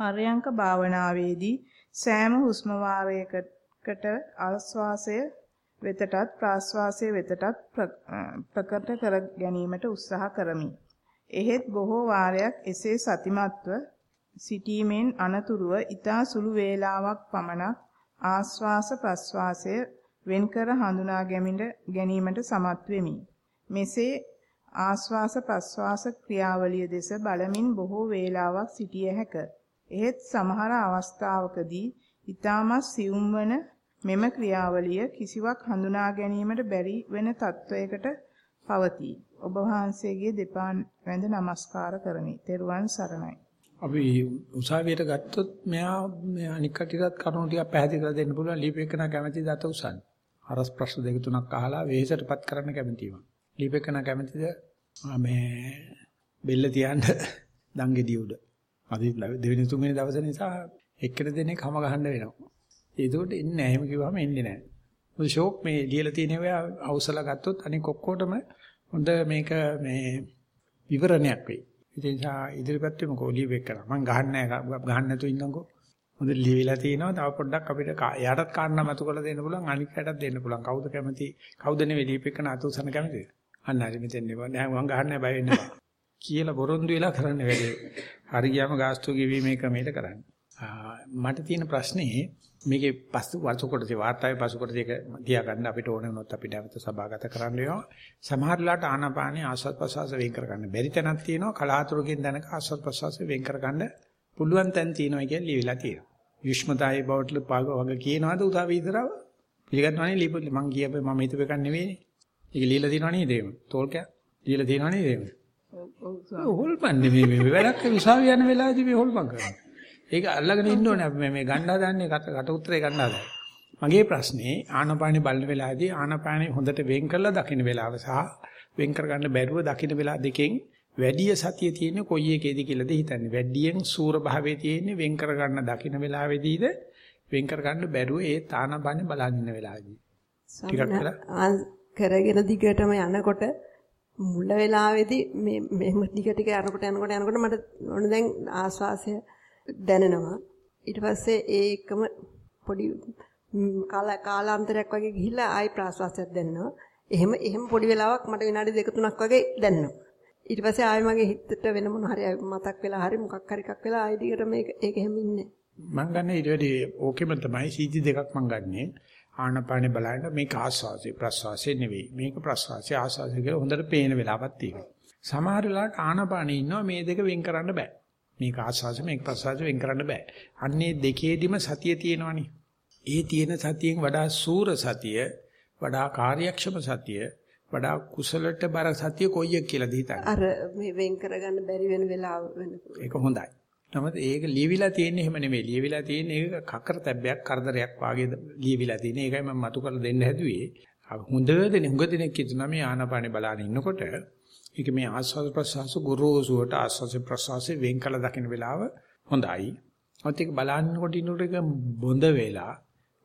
පර්යංක භාවනාවේදී සෑම හුස්ම වාරයකට ආස්වාසය වෙතටත් ප්‍රාස්වාසය වෙතටත් ප්‍රකට කර ගැනීමට උත්සාහ කරමි. එහෙත් බොහෝ වාරයක් එසේ සතිමත්ව සිටීමෙන් අනතුරුව ඊතා සුළු වේලාවක් පමණක් ආස්වාස ප්‍රස්වාසය වෙන්කර හඳුනා ගැනීමට සමත් වෙමි. මෙසේ ආස්වාස ප්‍රස්වාස ක්‍රියාවලිය දෙස බලමින් බොහෝ වේලාවක් සිටිය හැක. එහෙත් සමහර අවස්ථාවකදී ඊටමත් සියුම් වන මෙම ක්‍රියාවලිය කිසිවක් හඳුනා ගැනීමට බැරි වෙන තත්වයකට පවතී. ඔබ වහන්සේගේ දෙපා වැඳ නමස්කාර කරමි. තෙරුවන් සරණයි. අපි උසාවියට ගත්තොත් මෙයා මේ අනික් කටියටත් කරුණු ටිකක් පැහැදිලි කරලා දෙන්න පුළුවන්. ලිපේකන කැමැති දත උසන්නේ. අරස් ප්‍රශ්න දෙක තුනක් අහලා වෙහෙසටපත් කරන්න කැමැතිව. ලිපේකන කැමැතිද මේ බෙල්ල තියන්න දංගෙඩිය උඩ. අද දෙවෙනි තුන්වෙනි දවසේ නිසා එක්කෙන දෙනෙක් හැම ගහන්න වෙනවා. ඒකට එන්නේ නැහැ. එහෙම කිව්වම එන්නේ නැහැ. මොකද ෂෝක් මේ ලියලා තියෙන ඒවා අවසල ගත්තොත් අනික ඔක්කොටම හොඳ මේක මේ විවරණයක් වෙයි. ඒ නිසා ඉදිරිපත් වෙමු කොලිය වෙක් කරා. මම ගහන්නේ නැහැ ගහන්න නැතුව ඉන්නකෝ. හොඳ ලියවිලා තිනවා. තව පොඩ්ඩක් අපිට එයාටත් කාරණා මතු කරලා දෙන්න පුළුවන්. අනිකටත් දෙන්න පුළුවන්. කවුද කැමති? කවුද නෙවෙයි ලියපෙකන අතුසන කැමතිද? අන්න හරි මෙතෙන් නේ. නෑ මම ගහන්නේ බය වෙන්න එපා. කියලා බොරොන්දු වෙලා කරන්න වැඩේ. හරි ගියාම ගාස්තු ගෙවීමේ ක්‍රමයට කරන්නේ. මට තියෙන ප්‍රශ්නේ මේකේ පසු වර්ෂ කොටසේ වාර්තාවේ පසු කොටසේ ඒක තියා ගන්න අපිට ඕන වුණොත් අපි නැවත සභාගත කරන්න වෙනවා. සමහර ලාට ආනාපානිය ආස්වාද ප්‍රසවාස වෙන් කරගන්න බැරි තැනක් තියෙනවා. කලාතුරකින් දැනක ආස්වාද ප්‍රසවාස වෙන් කරගන්න පුළුවන් තැන් තියෙනවා කියලා ලියවිලා තියෙනවා. යුෂ්මතායේ බවට පාග වගේ කියනවාද උදා විතරව? පිළිගන්නවනේ ලියපොලි මං කියපේ මම හිතුව එකක් නෙවෙයිනේ. ඒක ලියලා තියෙනව නේද එහෙම? තෝල්කයක් ලියලා තියෙනව නේද එහෙම? ඔව් ඔව් හොල්පන් නෙමෙයි මේ වැඩක් විසාව යන වෙලාවදී මේ හොල්පන් කරනවා. ඒක අල්ලගෙන ඉන්න ඕනේ අපි මේ ගන්න හදන්නේ කට උත්තරේ ගන්න හදන්නේ. මගේ ප්‍රශ්නේ ආනපානේ බලන වෙලාවේදී ආනපානේ හොඳට වෙන් කරලා දකින්න වෙලාව සහ වෙන් කරගන්න බැරුව දකින්න වෙලාව දෙකෙන් වැඩි සතිය තියෙන්නේ කොයි එකේද කියලාද හිතන්නේ. වැඩියෙන් සූර භාවයේ තියෙන්නේ වෙන් කරගන්න දකින්න වෙලාවේදීද වෙන් කරගන්න බැරුව ඒ තානපානේ බලන් ඉන්න වෙලාවේදී. ටිකක් කරගෙන දිගටම යනකොට මුල වෙලාවේදී මේ මෙහෙම ටික ටික යනකොට යනකොට යනකොට මට ඕන දැන් ආස්වාසය දැනෙනවා. ඊට පස්සේ ඒකම පොඩි කාලාන්තරයක් වගේ ගිහිල්ලා ආයි ප්‍රාස්වාසයක් දැනෙනවා. එහෙම එහෙම පොඩි වෙලාවක් මට විනාඩි දෙක තුනක් වගේ දැනෙනවා. ඊට පස්සේ ආයෙ මගේ හිතට වෙන මොන හරි මතක් වෙලා හරි මොකක් හරි එකක් වෙලා ආයෙ දිගට මේක ඒක එහෙම ඉන්නේ. මම ගන්න ඊට වැඩි ඕකෙම තමයි සීටි දෙකක් මම ගන්නෙ. ආනපානේ බලන්න මේක ආස්වාසිය ප්‍රස්වාසිය නෙවෙයි. මේක ප්‍රස්වාසිය ආස්වාසිය කියලා හොඳට පේන වෙලාවක් තියෙනවා. සමහර වෙලාවට ආනපානේ ඉන්නවා මේ දෙක වෙන් කරන්න බෑ. මේක ආස්වාසිය මේක ප්‍රස්වාසිය වෙන් කරන්න බෑ. අන්නේ දෙකේදිම සතිය තියෙනවනේ. ඒ තියෙන සතියෙන් වඩා සූර සතිය, වඩා කාර්යක්ෂම සතිය, වඩා කුසලට බර සතිය කොයියක් කියලාද හිතන්නේ? අර මේ වෙන් කරගන්න බැරි වෙන වෙලාව වෙන. ඒක හොඳයි. නමුත් ඒක ලියවිලා තියෙන්නේ එහෙම නෙමෙයි. ලියවිලා තියෙන්නේ ඒක කකර තැබ්බයක් කරදරයක් වාගේ ලියවිලා තියෙන්නේ. ඒකයි මම මතු කරලා දෙන්න හැදුවේ. හොඳ දෙනෙක් හුඟ දෙනෙක් කියනවා මේ ආනාපානේ බලන ඉන්නකොට ඒක මේ ආස්වාද ප්‍රසවාස ගුරුසුවට ආස්වාද ප්‍රසවාස වෙන් කළ දකින්න වෙලාව හොඳයි. ඔත් ඒක බලනකොට ඉන්නකොට ඒක බොඳ වෙලා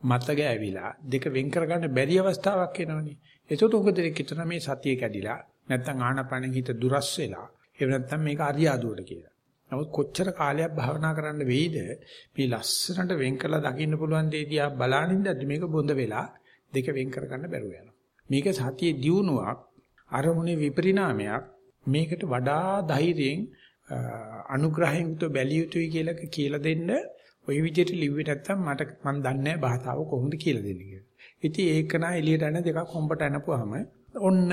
මත ගෑවිලා දෙක වෙන් කරගන්න බැරි අවස්ථාවක් එනවනේ. ඒකට උග දෙනෙක් හිතන මේ සතිය කැඩිලා නැත්නම් ආනාපානෙ හිත දුරස් වෙලා එහෙම නැත්නම් මේක අරියාදුවට කියලා. නමුත් කොච්චර කාලයක් භාවනා කරන්න වෙයිද මේ ලස්සනට වෙන් කරලා දකින්න පුළුවන් දේ දිහා බලනින්දදී මේක බොඳ වෙලා දෙක වෙන් කරගන්න බැරුව යනවා. මේක සතියේ දියුණුවක් අරමුණේ විපරිණාමයක් මේකට වඩා ධෛර්යයෙන් අනුග්‍රහයෙන් උත බැලිය යුතුයි කියලා කියලා දෙන්න ওই විදිහට ලිව්වේ නැත්තම් මට මන් දන්නේ නැහැ භාෂාව කොහොමද කියලා දෙන්නේ කියලා. ඉතින් ඒක නා එළියට යන දෙකක් කොම්බට යනපුවාම ඔන්න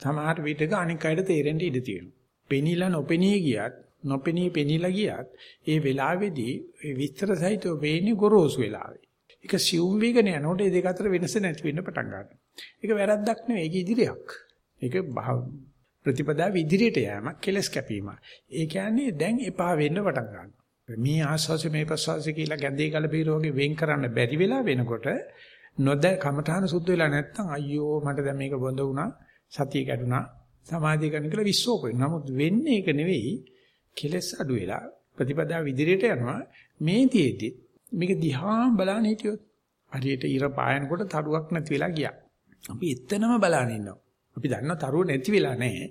සමහර විටක අනික් අයට තේරෙන්න ඉඩ තියෙනවා. පෙනිලා නොපෙනී ගියත් නොපෙනී පෙනිලා ගියත් ඒ වෙලාවේදී ඒ විස්තර සහිතව වෙන්නේ ගොරෝසු වෙලාවේ. ඒක සියුම් වේගන යනකොට ඒ දෙක අතර වෙනස නැති වෙන්න පටන් ගන්නවා. ඒක වැරද්දක් නෙවෙයි ඒක ඉදිරියක්. ඒක ප්‍රතිපදාව ඉදිරියට යෑමක් කෙලස් කැපීමක්. ඒ කියන්නේ දැන් එපා වෙන්න පටන් ගන්නවා. මේ ආස්වාස මේ ප්‍රසවාස කියලා ගැඳේ කල බීරෝගේ වෙන් කරන්න බැරි වෙලා වෙනකොට නොද කමඨාන සුද්ධ වෙලා නැත්තම් අයියෝ මට දැන් මේක බොඳ වුණා සතිය කැඩුනා සමාධිය කරන කියලා විශ්වාස කරනවා. නමුත් වෙන්නේ ඒක නෙවෙයි කෙලස් අඩු වෙලා ප්‍රතිපදාව ඉදිරියට යනවා මේ තියේදී මේක දිහා බලන්න හිටියොත් හරියට ඉර පායනකොට තරුවක් නැති වෙලා ගියා. අපි එතනම බලන ඉන්නවා. අපි දන්නවා තරුව නැති වෙලා නැහැ.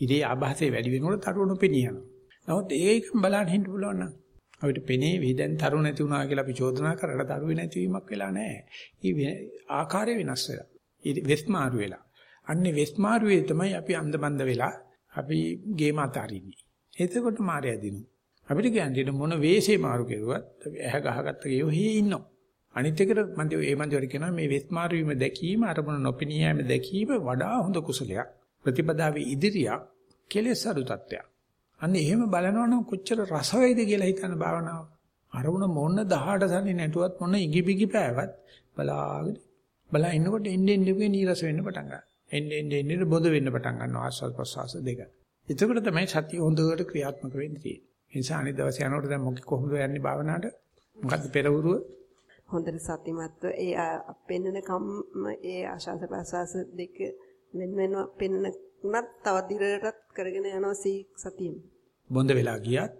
ඉරේ ආభాසයේ වැඩි වෙනකොට තරුව නොපෙනී යනවා. නමුත් ඒකම බලන්න හින්න පුළුවන් නම් අපිට පෙනේ වේ දැන් තරු නැති වුණා කියලා අපි චෝදනා කරලා තරුවේ නැතිවීමක් වෙලා නැහැ. ඊ ආකාරය වෙනස් වෙලා. ඊ වෙස් මාරු වෙලා. අන්නේ වෙස් මාරුවේ තමයි අපි අන්දබන්ද වෙලා අපි ගේම අතාරින්නේ. එතකොට මාරය දිනු. අපිට කියන්නේ මොන වෙස්ේ මාරු කෙරුවත් ඇහ ගහගත්ත ගියෝ හේ ඉන්නවා. අනිත් එකට මන්ද ඒ මන්දවර කියනවා මේ වෙස් මාරු වීම දැකීම අරමුණ නොපෙනී යෑම දැකීම වඩා හොඳ කුසලයක්. ප්‍රතිපදාවේ ඉදිරියක් කෙලෙස් අඩු තත්ත්වයක්. අන්න එහෙම බලනවනම් කොච්චර රස වේද කියලා හිතන භාවනාව. අරමුණ මොන 18 සැනි නැටුවත් මොන ඉගිබිගි පෑවත් බලාගෙන බලා ඉන්නකොට එන්නේ එන්නේ නීරස වෙන්න පටන් ගන්නවා. එන්නේ එන්නේ එන්නේ බොඳ වෙන්න පටන් ගන්නවා ආස්වාද ප්‍රසවාස දෙක. එතකොට තමයි සතිය හොඳට ක්‍රියාත්මක වෙන්නේ තියෙන්නේ. ඒ නිසා අනිත් දවසේ යනකොට දැන් මොකද කොහොමද යන්නේ භාවනාවට? මොකද්ද පෙරවරුව? හොඳට සතිමත්ව ඒ පෙන්නන කම්ම ඒ ආශාස ප්‍රසවාස දෙක වෙන වෙනම පෙන්නන උනත් තව දිරටත් කරගෙන යනවා සී සතියෙම. බොඳ වෙලා ගියත්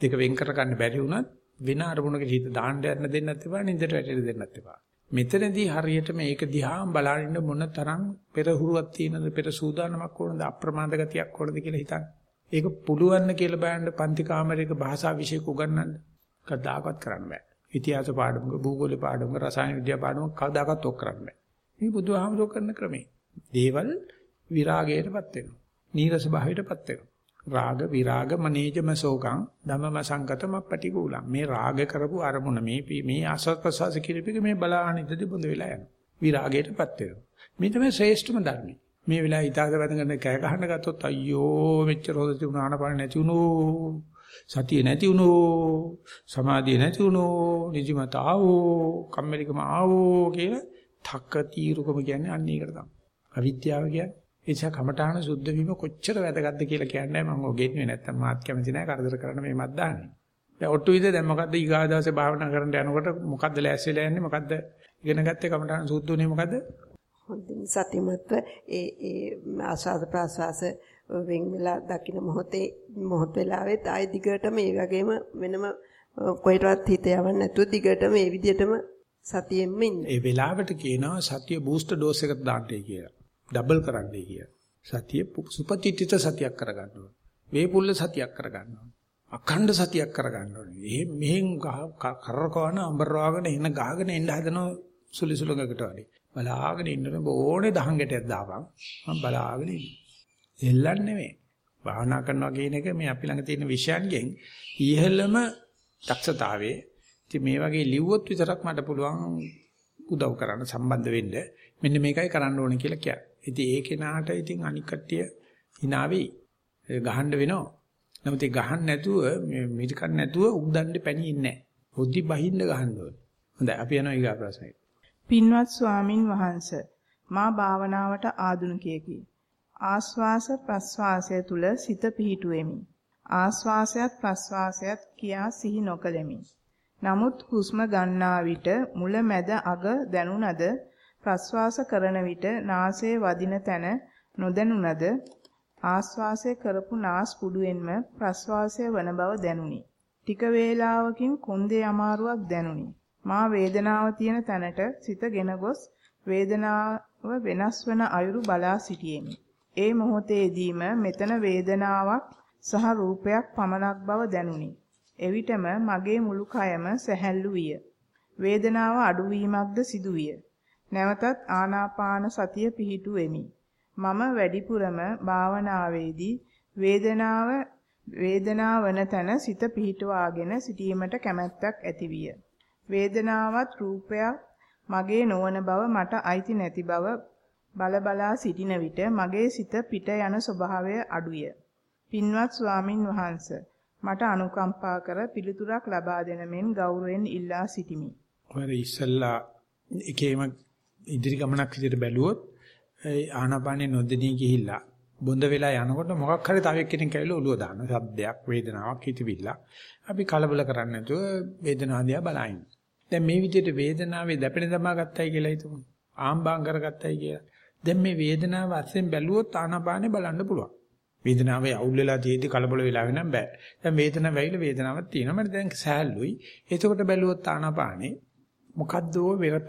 දෙක වෙන් කර ගන්න බැරි වුණත් වෙන අරමුණක හිත දාන්න යන්න දෙන්නත් එපා නින්දට වැටෙන්න දෙන්නත් එපා. මෙතනදී හරියට මේක දිහා බලන මොන තරම් පෙරහුරුවක් තියෙනද පෙර සූදානමක් ඕනද අප්‍රමාද ගතියක් ඕනද කියලා හිතන්න. ඒක පුළුවන් කියලා බලන්න පන්ති කාමරයක භාෂා විෂයක උගන්වන්න කවදාකවත් කරන්න බෑ. ඉතිහාස පාඩමක භූගෝල පාඩමක රසායන විද්‍යා පාඩමක කවදාකවත් ඔක් කරන්න බෑ. මේ බුදුහාමුදුරුවෝ කරන ක්‍රමේ. දේවල් විරාගයටපත් වෙනවා. නීරස භාවයටපත් වෙනවා. රාග විරාග මනේජම සෝකං ධම්මම සංගතම පටිගූලං. මේ රාග කරපු අරමුණ මේ මේ ආසත් ප්‍රසවාස කිරිපික මේ බලාහනිතදී බොඳ වෙලා යනවා. විරාගයටපත් වෙනවා. මේ තමයි ශ්‍රේෂ්ඨම ධර්මයි. මේ වෙලාව හිතාද වැදගෙන කෑ ගහන්න ගත්තොත් අයියෝ මෙච්චර හොද තිබුණා ආනපාන නැති වුණෝ. සතිය නැති වුණෝ. සමාධිය නැති වුණෝ. නිදිමත ආවෝ. කම්මැලිකම ආවෝ කියලා තක්ක තීරුකම කියන්නේ අන්න ඒකට තමයි. අවිද්‍යාව කියන්නේ ඒ නිසා කමඨාන සුද්ධ වීම කොච්චර වැදගත්ද කියලා කියන්නේ මම ඔගෙන්නේ නැත්තම් මාත් කැමති නැහැ කරදර කරන්න මේ මත් දාන්නේ. දැන් ඔට්ටු විද දැන් මොකද්ද ඊගා දවසේ භාවනා කරන්න යනකොට මොකද්ද ලෑස්තිලා යන්නේ මොකද්ද ඉගෙන ගත්තේ කමඨාන සුද්ධ උනේ මොකද්ද? හොඳින් සතිමත්ව ඒ ඒ ආස්වාද ප්‍රාස්වාස වෙන් වෙලා දකින්න මොහොතේ මොහොත වෙලාවෙත් ආයි දිගට මේ වගේම වෙනම කොහෙටවත් හිත යවන්න නැතුව දිගට මේ විදිහටම සතියෙන්න ඉන්න. ඒ වෙලාවට කියනවා සතිය බූස්ටර් ඩෝස් එකට දාන්නයි කියලා. ඩබල් කරන්නයි කිය. සතිය සුපතිත්‍ිත සතියක් කරගන්න ඕන. වේපුල්ල සතියක් කරගන්න ඕන. අඛණ්ඩ සතියක් කරගන්න ඕනේ. එහෙ මෙහෙන් කරකවන අඹරවාගෙන එන ගහගෙන එන්න හදන සුලි සුලඟකට වගේ. බලාගෙන ඉන්නකොට ඕනේ දහංගටයක් දාපන්. මම බලාගෙන ඉන්නේ. එල්ලන්නේ නෙමෙයි. භාවනා කරනවා කියන එක මේ අපි ළඟ තියෙන විෂයන්ගෙන් ඉහළම දක්ෂතාවයේ ඉතින් මේ වගේ ලිව්වොත් විතරක් මට පුළුවන් උදව් කරන්න සම්බන්ධ වෙන්න මෙන්න මේකයි කරන්න ඕනේ කියලා කියන්නේ. ඉතින් ඒ කෙනාට ඉතින් අනික් කට්ටිය hina වෙයි. ගහන්න වෙනවා. නමුත් ඒ ගහන්න නැතුව මේ මිරිකන් නැතුව උද්දන්න පැණි ඉන්නේ නැහැ. හොද්දි බහින්න ගහන්න ඕනේ. හොඳයි අපි යනවා ඊගා ප්‍රශ්නෙට. පින්වත් ස්වාමින් වහන්සේ මා භාවනාවට ආධුනිකයෙකි. ආස්වාස ප්‍රස්වාසය තුල සිත පිහිටුවෙමි. ආස්වාසයත් ප්‍රස්වාසයත් කියා සිහි නොකළෙමි. නමුත් හුස්ම ගන්නා විට මුල මැද අග දැනුණද ප්‍රස්වාස කරන විට නාසයේ වදින තැන නොදැනුණද ආස්වාසය කරපු නාස් පුඩුවෙන්ම ප්‍රස්වාසය වන බව දැනුනි. ටික වේලාවකින් කොන්දේ අමාරුවක් දැනුනි. මා වේදනාව තියෙන තැනට සිතගෙන ගොස් වේදනාව වෙනස් වන අයුරු බලා සිටියෙමි. ඒ මොහොතේදීම මෙතන වේදනාවක් සහ රූපයක් පමණක් බව දැනුනි. එවිටම මගේ මුළු කයම සැහැල්ලු විය. වේදනාව අඩුවීමක්ද සිදුවිය. නැවතත් ආනාපාන සතිය පිහිටුවෙමි. මම වැඩිපුරම භාවනාවේදී වේදනාව වේදනාවන තැන සිත පිහිටුවාගෙන සිටීමට කැමැත්තක් ඇතිවිය. වේදනාවත් රූපයක් මගේ නොවන බව මට අයිති නැති බව බලබලා සිටින විට මගේ සිත පිට යන ස්වභාවය අඩුය. පින්වත් ස්වාමින් වහන්සේ මට අනුකම්පා කර පිළිතුරක් ලබා දෙන මෙන් ගෞරවයෙන් ඉල්ලා සිටිමි. ඔය ඉස්සල්ලා එකේම ඉදිරි ගමනක් විදිහට බැලුවොත් ආනාපානෙ නොදෙනී ගිහිල්ලා බොඳ වෙලා යනකොට මොකක් හරි තව එක්කෙනෙක් කැවිලා ඔළුව දාන සද්දයක් වේදනාවක් හිතවිල්ල අපි කලබල කරන්නේ නැතුව වේදනාව දිහා බලائیں۔ දැන් මේ විදිහට වේදනාවේ දැපෙන දමා ගත්තයි කියලා හිතමු. ආම්බාම් කරගත්තයි කියලා. දැන් මේ වේදනාව අස්සෙන් බැලුවොත් ආනාපානෙ බලන්න පුළුවන්. වේදනාවේ අවුල් වෙලා තියෙද්දි කලබල වෙලා වෙනම් බෑ. දැන් වේදනාව වැවිල වේදනාවක් තියෙනවා. මට දැන් සෑහළුයි. එතකොට බැලුවොත් ආනාපානේ මොකද්ද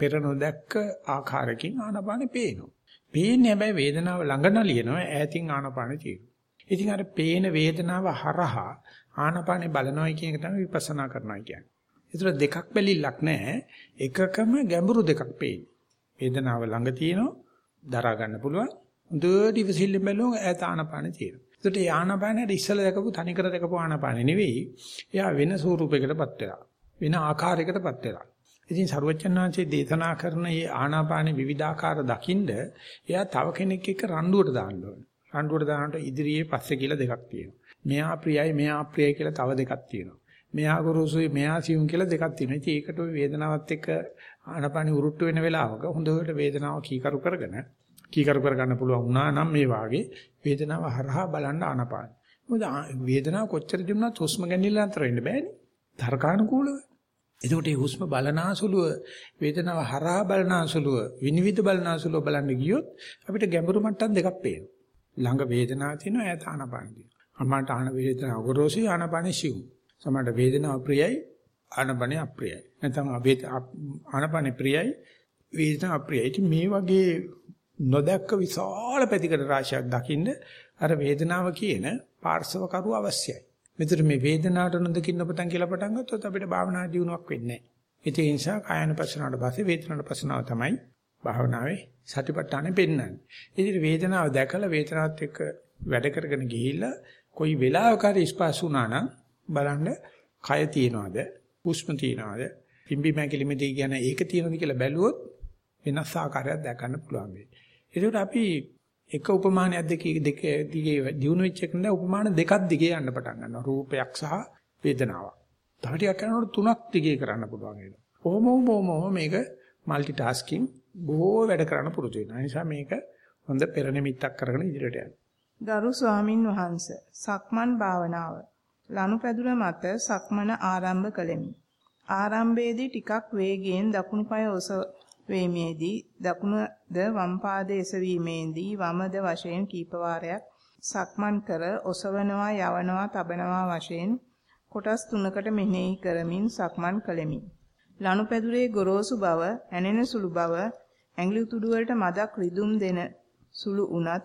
පෙර නොදැක්ක ආකාරයකින් ආනාපානේ පේනවා. පේන්නේ හැබැයි වේදනාව ළඟ නලියනවා ඈතින් ආනාපානේ තියෙනවා. ඉතින් අර පේන වේදනාව හරහා ආනාපානේ බලනවා කියන එක තමයි විපස්සනා කරනවා කියන්නේ. ඒතර දෙකක් බැලිල්ලක් නැහැ. එකකම ගැඹුරු දෙකක් පේන්නේ. වේදනාව ළඟ තියෙනවා දරා ගන්න පුළුවන්. හොඳට ඉවසිල්ලෙන් බැලුවම ඈත ආනාපානේ තියෙනවා. ඒකට ඒ ආනාපානයට ඉස්සල දැකපු තනිකර දැකපු ආනාපානෙ නෙවෙයි. එයා වෙන ස්වරූපයකටපත් වෙලා. වෙන ආකාරයකටපත් වෙලා. ඉතින් සරුවචනාංශයේ දේශනා කරන මේ ආනාපානෙ විවිධාකාර දකින්ද එයා තව කෙනෙක් එක්ක රණ්ඩුවට දාන්න ඕනේ. රණ්ඩුවට දානකොට ඉදිරියේ පස්සේ කියලා දෙකක් තියෙනවා. මෙයා ප්‍රියයි මෙයා අප්‍රියයි කියලා තව දෙකක් තියෙනවා. මෙයා ගොරෝසුයි මෙයා සියුම් කියලා දෙකක් තියෙනවා. ඉතින් ඒකට ওই වේදනාවත් එක්ක ආනාපානෙ උරුට්ට වෙන වෙලාවක හොඳට වේදනාව කීකරු කරගෙන කීකරු කරගන්න පුළුවන් වුණා නම් මේ වාගේ වේදනාව හරහා බලන්න ආනපාන. මොකද වේදනාව කොච්චර දුන්නත් හුස්ම ගැනීම අතර වෙන්න බෑනේ. තර්කානුකූලව. එතකොට මේ හුස්ම බලනාසුලුව වේදනාව හරහා බලනාසුලුව විනිවිද බලනාසුලුව බලන්න ගියොත් අපිට ගැඹුරු මට්ටම් දෙකක් පේනවා. ළඟ වේදනාව තියෙනවා ඈත ආනපාන තියෙනවා. අමාට ආන වේදනාව ගොරෝසු ආනපාන සිව්. සමහරට වේදනාව ප්‍රියයි ආනපනේ අප්‍රියයි. නැත්නම් ආනපනේ ප්‍රියයි වේදනාව අප්‍රියයි. ඉතින් මේ වගේ නොදැක්ක විශාල පැතිකඩ රාශියක් දකින්න අර වේදනාව කියන පාර්ශව කරුව අවශ්‍යයි. මෙතන මේ වේදනාවට නොදකින්න පටන් කියලා පටන් ගත්තොත් අපිට භාවනා දියුණුවක් වෙන්නේ නැහැ. ඒ නිසා කායන පස්සනාවට පස්සේ වේදනාවට පස්සනාව තමයි භාවනාවේ සතිපට්ඨානෙ පෙන්වන්නේ. ඉතින් වේදනාව දැකලා වේදනාවත් එක්ක වැඩ කරගෙන ගිහිල්ලා කොයි වෙලාවක හරි ස්පර්ශ වුණා නම් බලන්න කය තියනවාද, හුස්ම තියනවාද, පිම්බි මැකිලිමේදී කියන ඒක තියනවාද කියලා බැලුවොත් වෙනස් ආකාරයක් දැක ගන්න පුළුවන් වෙයි. ඒකට අපි එක උපමානයක් දෙක දෙක දිගේ දිනු වෙච්ච එක නේද උපමාන දෙකක් දිගේ යන්න පටන් ගන්නවා. රූපයක් සහ වේදනාවක්. තව ටිකක් යනකොට තුනක් දිගේ කරන්න පුළුවන් ඒක. කොහොම කොහොම මේක মালටි ටාස්කින් බොහෝ වැඩ කරන්න පුරුදු වෙනවා. ඒ නිසා මේක හොඳ පෙර නිමිත්තක් කරගෙන ඉදිරියට යන්න. ගරු ස්වාමින් වහන්සේ සක්මන් භාවනාව ලනුපැදුර මත සක්මන ආරම්භ කළෙමි. ආරම්භයේදී ටිකක් වේගයෙන් දකුණු පාය ඔස වීමේදී දකුණද වම් පාදයේ එසවීමේදී වමද වශයෙන් කීප වාරයක් සක්මන් කර ඔසවනවා යවනවා තබනවා වශයෙන් කොටස් තුනකට මෙනෙහි කරමින් සක්මන් කළෙමි. ලනුපැදුරේ ගොරෝසු බව, ඇනෙන සුළු බව, ඇඟිලි තුඩු වලට මදක් රිදුම් දෙන සුළු උනත්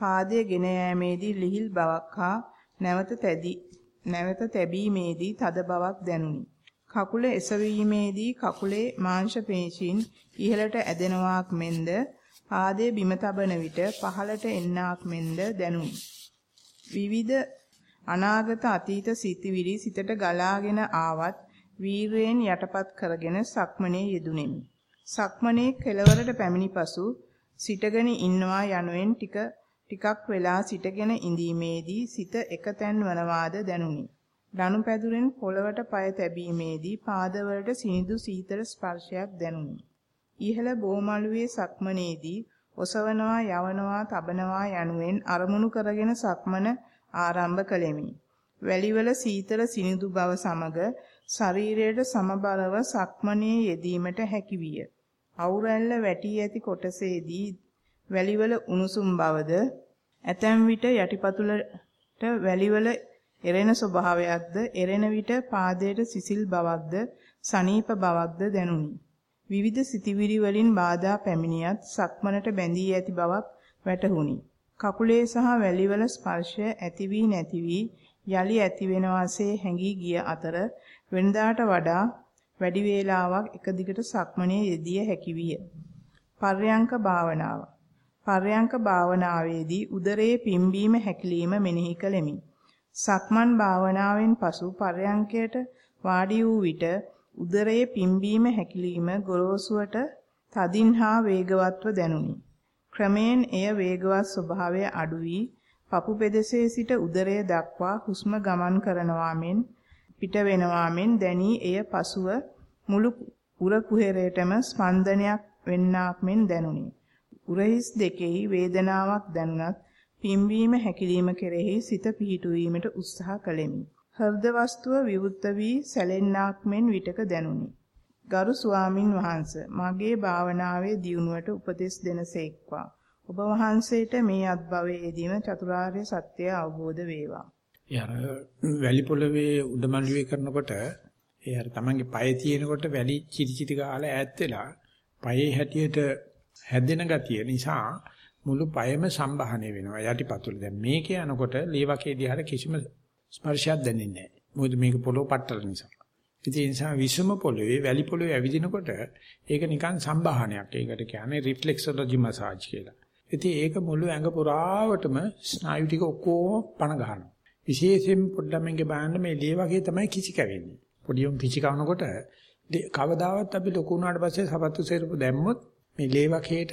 පාදයේ ගෙන යාමේදී ලිහිල් බවක් හා නැවත තැදි නැවත තැබීමේදී තද බවක් දැනුනි. කකුල එසවීමේදී කකුලේ මාංශ පේශීන් ඉහළට ඇදෙනවාක් මෙන්ද පාදයේ බිම තබන විට පහළට එන්නාක් මෙන්ද දැනුනි. විවිධ අනාගත අතීත සිතිවිලි සිතට ගලාගෙන ආවත් වීරයෙන් යටපත් කරගෙන සක්මනේ යෙදුණෙමි. සක්මනේ කෙළවරට පැමිණි පසු සිටගෙන ඉන්නවා යනුවෙන් ටික ටිකක් වෙලා සිටගෙන ඉඳීමේදී සිත එකතැන් වනවාද දැනුනි. ලනුපැදුරෙන් පොළවට පය තැබීමේදී පාදවලට සිනිඳු සීතල ස්පර්ශයක් දැනුනි. ඉහළ බෝමළුවේ සක්මනේදී ඔසවනවා යවනවා තබනවා යනුවෙන් අරමුණු කරගෙන සක්මන ආරම්භ කළෙමි. වැලිවල සීතල සිනිඳු බව සමග ශරීරයට සමබරව සක්මනේ යෙදීමට හැකි විය. අවුරැල්ල වැටි ඇති කොටසේදී වැලිවල උණුසුම් බවද ඇතැම් විට යටිපතුලට වැලිවල එරෙන ස්වභාවයක්ද එරෙන විට පාදයට සිසිල් බවක්ද සනීප බවක්ද දැනුනි. විවිධ සිතිවිලි වලින් බාධා පැමිණියත් සක්මනට බැඳී ඇති බවක් වැටහුණි. කකුලේ සහ වැලිවල ස්පර්ශය ඇති වී නැති වී යලි ඇති වෙන වාසේ හැඟී ගිය අතර වෙනදාට වඩා වැඩි වේලාවක් එක දිගට සක්මනේ යෙදිය හැකි විය. පර්යංක භාවනාව. පර්යංක භාවනාවේදී උදරයේ පිම්බීම හැකිලිම මෙනෙහි කළෙමි. සක්මන් භාවනාවෙන් පසු පර්යංකයට වාඩි වූ විට උදරයේ පිම්බීම හැකිලිම ගොරෝසුවට තදින් හා වේගවත්ව දැනුනි. ක්‍රමයෙන් එය වේගවත් ස්වභාවය අඩු වී පපු පෙදෙසේ සිට උදරය දක්වා හුස්ම ගමන් කරනවා මෙන් පිට වෙනවා මෙන් දැනී එය පසුව මුළු උර කුහරයටම ස්පන්දනයක් වෙන්නාක් මෙන් දැනුනි. උරහිස් දෙකෙහි වේදනාවක් දැනුණත් පිම්වීම හැකිලිම කෙරෙහි සිත පිහිටුවීමට උත්සාහ කළෙමි. හෘද වස්තුව විවුර්ත වී සැලෙන්නාක් මෙන් විටක දැනුනි. ගරු ස්වාමින් වහන්සේ මගේ භාවනාවේ දියුණුවට උපදෙස් දෙනසේක්වා. ඔබ වහන්සේට මේ අත්භවයේදීම චතුරාර්ය සත්‍ය අවබෝධ වේවා. ඒ අර වැලි පොළවේ උඩමළුවේ කරනකොට ඒ අර තමන්ගේ පය තියෙනකොට වැලි චිටි චිටි ගාලා ඈත් වෙලා පයේ හැටියට හැදෙන ගතිය නිසා මුළු පයම සම්බහණය වෙනවා යටිපතුල. දැන් මේක යනකොට ලේවකේ දිහාට කිසිම ස්පර්ශයක් දැනෙන්නේ නැහැ. මොකද මේක පොළොව පట్టල නිසා. ඉතින් ඒ නිසා විසම පොළවේ වැලි පොළවේ ඇවිදිනකොට ඒක නිකන් සම්බහණයක්. ඒකට කියන්නේ රිෆ්ලෙක්සොලොජි මසාජ් කියලා. ඉතින් ඒක මුළු ඇඟ පුරාවටම ස්නායු ටික ඔක්කොම පණ ගන්නවා. විශේෂයෙන් පොඩ්ඩම්මගේ බලන්න මේ ලේ වගේ තමයි කිචි කැවෙන්නේ. පොඩි උන් කිචි කවනකොට කවදාවත් අපි ලොකු වුණාට පස්සේ සපත්තු සේරපු දැම්මොත් මේ ලේ වගේට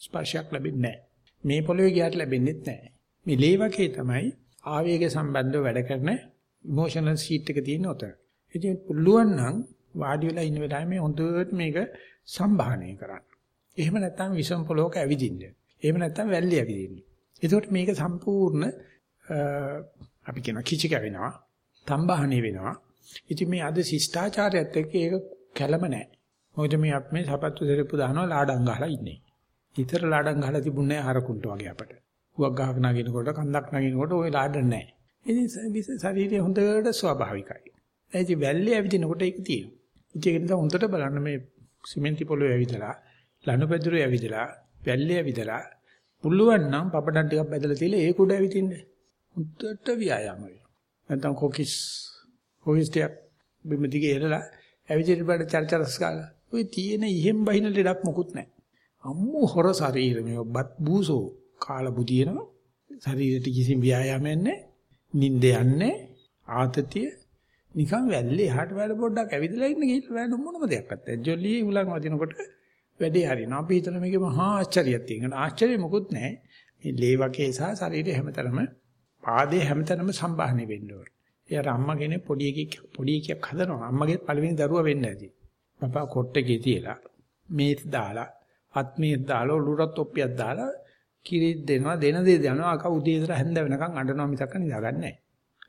ස්පර්ශයක් ලැබෙන්නේ නැහැ. මේ පොළවේ ගියාට ලැබෙන්නේ නැහැ. මේ ලේ වගේ තමයි ආවේග සම්බන්ධව වැඩ කරන ඉමෝෂනල් සීට් එක තියෙන උතන. ඉතින් පුළුවන් නම් වාඩි වෙලා ඉන්න වෙලාවේ මේ හොඳට මේක සම්භාහණය කරන්න. එහෙම නැත්නම් විසම් පොළොවක ඇවිදින්න. එහෙම නැත්නම් වැල්ලේ ඇවිදින්න. එතකොට මේක සම්පූර්ණ අපි කියන කිචි කැවෙනවා, තම්බහණේ වෙනවා. ඉතින් මේ අද ශිෂ්ටාචාරයත් එක්ක ඒක කැළම නැහැ. මොකද මේ අපි මේ සපත්තු දෙරපු දානවා ලාඩම් ගහලා ඉන්නේ. ඊතර ලාඩම් ගහලා තිබුණේ හරකුන්ට වගේ අපට. හුවක් ගහක නගිනකොට කන්දක් නගිනකොට ওই ලාඩම් නැහැ. ඉතින් ශරීරය හොඳට ස්වාභාවිකයි. ඒ කිය වැල්ලේ ඇවිදිනකොට ඒක තියෙනවා. ඉතින් ඒක නිසා හොඳට බලන්න මේ සිමෙන්ති පොළොවේ ඇවිදලා, ලනුපැදුරේ ඇවිදලා, වැල්ලේ ඇවිදලා පුළුවන් නම් පපඩම් ටිකක් බැදලා තියලා ඒක උඩ ඇවිදින්න. හොඳට ව්‍යායාම වෙනවා. නැත්නම් කොකිස් කොකිස් ටික බිම දිගේ එරලා ඇවිදින්න බඩ චර්චරස් ගාලා. ඔය තියෙන ඉහෙන් බහින ලෙඩක් මොකුත් නැහැ. අම්මු හොර ශරීර මේ බත් බූසෝ කාලා බුදිනවා. ශරීරෙට කිසිම ව්‍යායාමයක් නැහැ. නිින්ද යන්නේ ආතතිය නිකන් වැල්ලේ එහාට වැඩ පොඩ්ඩක් ඇවිදලා ඉන්න ගිහින් වැඩ මොනම දෙයක් නැත්තේ. ජොලියේ උලන් වදිනකොට වැඩේ හරිනවා. අපි හිතන මේකේ මහා ආශ්චර්යයක් තියෙනවා. ආශ්චර්ය මොකුත් නැහැ. මේ ලේ වගේ සහ ශරීරය හැමතරම පාදේ හැමතැනම සම්බාහනය වෙන්න ඕනේ. ඒ අර අම්මා කෙනෙක් පොඩි එකෙක් පොඩි එකෙක් හදනවා. අම්මගේ පළවෙනි දරුවා වෙන්න ඇති. පපා කොට්ටේ තියලා මේත් දාලා අත්මීත් දාලා ඔලුරත් ඔප්පියක් දාලා කිරිත් දෙනවා දෙන දේ දෙනවා අක උදේ ඉඳලා හැන්ද වෙනකන් අඬනවා මිසක් නිදාගන්නේ නැහැ.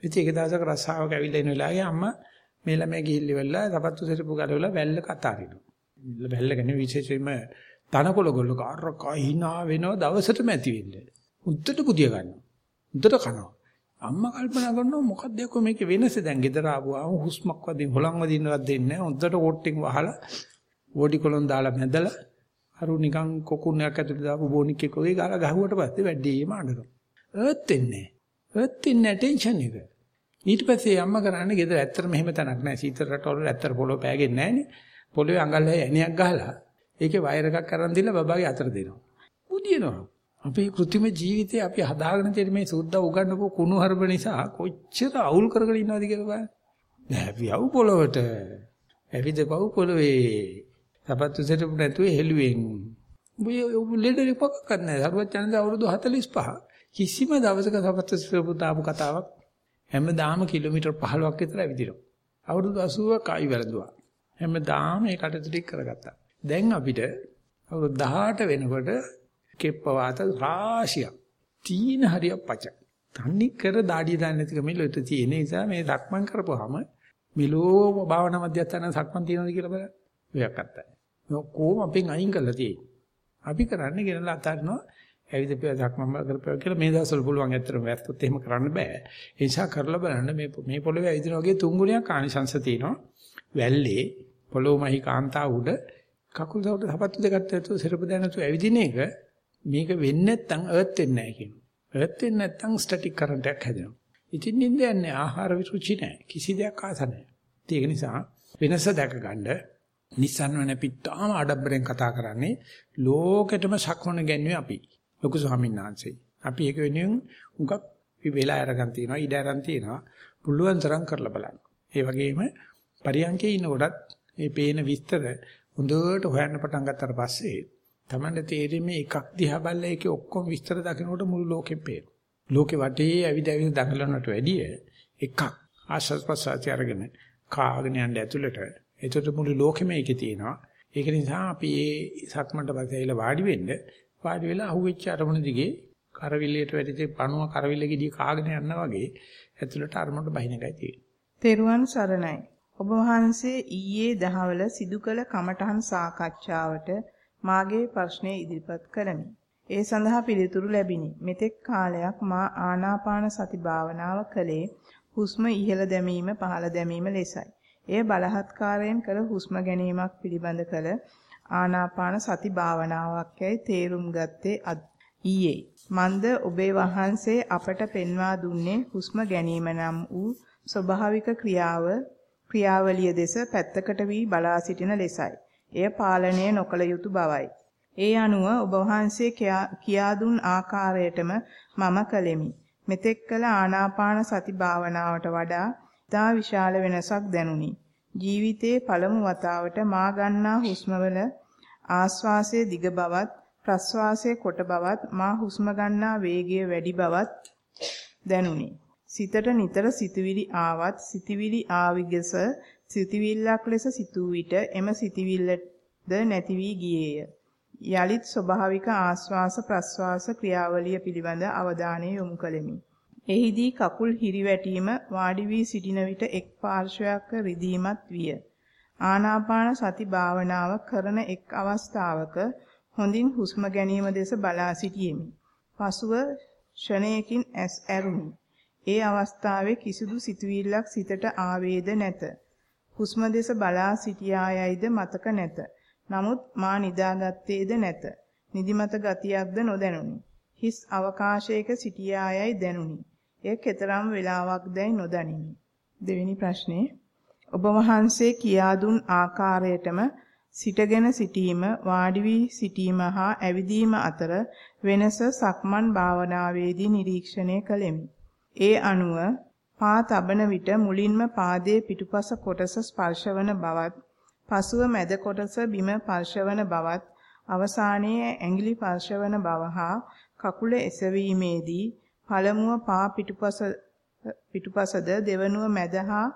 ඉතින් ඒක දවසක රස්සාවක ඇවිල්ලා ඉන්න වෙලාවේ අම්මා මේ ළමයා ගිහිල්ලි වෙලා සපත්තු සෙරපු ගලවලා වැල්ල කතාරිනවා. වැල්ල ගැන විශේෂයෙන්ම තනකොළ ගොල්ල කාර කහිනා වෙනව දවසටම ඇති වෙන්නේ. උද්දට පුදිය ගන්නවා. හොඳට කනවා. අම්මා කල්පනා කරනවා මොකක්ද යකෝ මේකේ වෙනස දැන් ගෙදර ආවම හුස්මක් වදින් හොලං වදින්නවත් දෙන්නේ නැහැ. හොඳට කොට්ටින් වහලා ඕඩි කොලොන් දාලා මැදලා අරු නිකන් කොකුණයක් ඇතුලේ දාපු බොනික් එක වගේ ගාලා ගහුවට පස්සේ වැඩිම අඬනවා. ඒත් වෙන්නේ නැහැ. ඒත් ඉන්නේ ටෙන්ෂන් එක. ඊට පස්සේ අම්මා කරන්නේ ගෙදර ඇත්තට මෙහෙම තැනක් නැහැ. සීතල රටවල ඇත්තට පොළොව පෑගෙන්නේ නැහනේ. පොළොවේ අඟල් ඇණයක් ගහලා ඒකේ වයර් එකක් අරන් දීලා බබාගේ අතට දෙනවා. බුදියනවා. අපේ કૃත්‍රිම ජීවිතේ අපි හදාගෙන තියෙන මේ සුද්ධ උගන්නපු කුණු හරප නිසා කොච්චර අවුල් කරගෙන ඉන්නවද කියලා බලන්න. දැවියව පොළොවට. ඇවිදපව් පොළොවේ. සපත්තු සෙටපු නැතුව හෙළුවෙන්. ඔය ලෙඩරි පොකක් නැහැ. සරුවත් චන්ද අවුරුදු 45. කිසිම දවසක සපත්තු සෙටපු දාපු කතාවක් හැමදාම කිලෝමීටර් 15ක් විතර ඇවිදිනවා. අවුරුදු 80ක් ආයි වැරදුවා. හැමදාම ඒ කටයුතු ටික කරගත්තා. දැන් අපිට අවුරුදු 18 වෙනකොට කෙප්ප වාත රාශියක්. තීන හරියක් පච. තන්නේ කර දාඩිය දාන්න නැතික මෙලොත තියෙන නිසා මේ සක්මන් කරපුවාම මෙලෝ භාවනා මධ්‍යස්ථාන සක්මන් තියනවාද කියලා බලන්න. ඔයක් අත්තයි. මේ කොහොම අපෙන් අයින් කරලා තියෙන්නේ. අපි කරන්නේ ගෙනලා අතාරිනවා ඇවිදපිය සක්මන් කරපුවා කියලා මේ දවස්වල පුළුවන් ඇත්තටම වැත්තොත් එහෙම කරන්න බෑ. ඒ නිසා කරලා බලන්න මේ මේ පොළවේ ඇවිදින වගේ තුන් ගුණයක් ආනිසංශ තියෙනවා. වැල්ලේ පොළොමහි කාන්තාව උඩ කකුල් සවුට සපත්තු දෙකක් ඇතුව සිරප දැනතු ඇවිදින එක මේක වෙන්නේ නැත්නම් අර්ත් වෙන්නේ නැහැ කියනවා. අර්ත් වෙන්නේ නැත්නම් ස්ටැටික් කරන්ට් එකක් හැදෙනවා. ඉතින් නිින්ද යන්නේ ආහාර විසුචි නැහැ. කිසි දෙයක් ආස නැහැ. ඒක නිසා වෙනස දැක ගන්න නිස්සන්න නැපිටාම ආඩම්බරෙන් කතා කරන්නේ ලෝකෙටම සක්මන ගැන්වුවේ අපි. ලොකු ස්වාමීන් වහන්සේ. අපි ඒක වෙනුවෙන් උඟක් වෙලා අරගෙන තිනවා, ඉඩ අරන් තිනවා. පුළුවන් තරම් කරලා බලන්න. ඒ වගේම පරියන්කේ ඉන්නකොටත් මේ පේන විස්තර හොඳට හොයන්න පටන් ගත්තට පස්සේ තමන්න තේරෙන්නේ එකක් දිහා බලලා ඒකේ ඔක්කොම විස්තර දකිනකොට මුළු ලෝකෙම පේනවා. ලෝකේ වටේ ඇවිද ඇවිද දඟලනට වැඩිය එකක් ආශස් ප්‍රසාරය අරගෙන කාගෙන යන්න ඇතුළට එතකොට මුළු ලෝකෙම ඒකේ තියෙනවා. ඒක නිසා අපි මේ සක්මන්ට පස්සේලා වාඩි වෙන්න වාඩි වෙලා අහුවෙච්ච අරමුණ දිගේ කරවිල්ලයට වැඩිච්ච පණුව කරවිල්ල ගෙඩිය කාගෙන යනවා වගේ ඇතුළට අරමුණට බහින එකයි තියෙන්නේ. තෙරුවන් සරණයි. ඔබ වහන්සේ ඊයේ දහවල සිදු කළ කමඨහන් සාකච්ඡාවට මාගේ ප්‍රශ්නය ඉදිරිපත් කරමි. ඒ සඳහා පිළිතුරු ලැබිනි. මෙතෙක් කාලයක් මා ආනාපාන සති භාවනාව කළේ හුස්ම ඉහළ දැමීම පහළ දැමීම ලෙසයි. එය බලහත්කාරයෙන් කළ හුස්ම ගැනීමක් පිළිබඳ කළ ආනාපාන සති භාවනාවක් යයි තේරුම් ගත්තේ ඊයේ. මන්ද ඔබේ වහන්සේ අපට පෙන්වා දුන්නේ හුස්ම ගැනීම නම් වූ ස්වභාවික ක්‍රියාව ක්‍රියාවලිය දෙස පැත්තකට වී බලා සිටින ලෙසයි. එය පාලනය නොකළ යුතු බවයි. ඒ අනුව ඔබ වහන්සේ කියා දුන් ආකාරයටම මම කළෙමි. මෙතෙක් කළ ආනාපාන සති භාවනාවට වඩා තා විශාල වෙනසක් දැනුනි. ජීවිතයේ පළමු වතාවට මා ගන්නා හුස්මවල ආස්වාසයේ දිග බවත් ප්‍රස්වාසයේ කොට බවත් මා හුස්ම ගන්නා වේගය වැඩි බවත් දැනුනි. සිතට නිතර සිතුවිලි ආවත් සිතුවිලි ආවිගස සිතුවිල්ලක් ලෙස සිතූ විට එම සිතුවිල්ලද නැති වී ගියේය. යලිත් ස්වභාවික ආස්වාස ප්‍රස්වාස ක්‍රියාවලිය පිළිබඳ අවධානය යොමු කළෙමි. එහිදී කකුල් හිරිවැටීම වාඩි වී සිටින විට එක් පාර්ශ්වයක රිදීමත් විය. ආනාපාන සති භාවනාව කරන එක් අවස්ථාවක හොඳින් හුස්ම ගැනීම දෙස බලා සිටියෙමි. පසුව ෂණයකින් ඇස් ඇරුණි. ඒ අවස්ථාවේ කිසිදු සිතුවිල්ලක් සිතට ආවේද නැත. හුස්ම දෙස බලා සිටියායයිද මතක නැත. නමුත් මා නිදාගත්තේද නැත. නිදිමත ගතියක්ද නොදැනුනි. හිස් අවකාශයක සිටියායයි දැනුනි. එය කෙතරම් වේලාවක්දයි නොදනිමි. දෙවෙනි ප්‍රශ්නේ ඔබ වහන්සේ කියා දුන් ආකාරයටම සිටගෙන සිටීම වාඩි වී සිටීම හා ඇවිදීම අතර වෙනස සක්මන් භාවනාවේදී නිරීක්ෂණය කළෙමි. ඒ අනුව පා තබන විට මුලින්ම පාදයේ පිටුපස කොටස ස්පර්ශවන බවත්, පසුව මැද කොටස බිම ස්පර්ශවන බවත්, අවසානයේ ඇඟිලි ස්පර්ශවන බව හා කකුල එසවීමේදී පළමුව පා පිටුපස පිටුපසද දෙවනුව මැද හා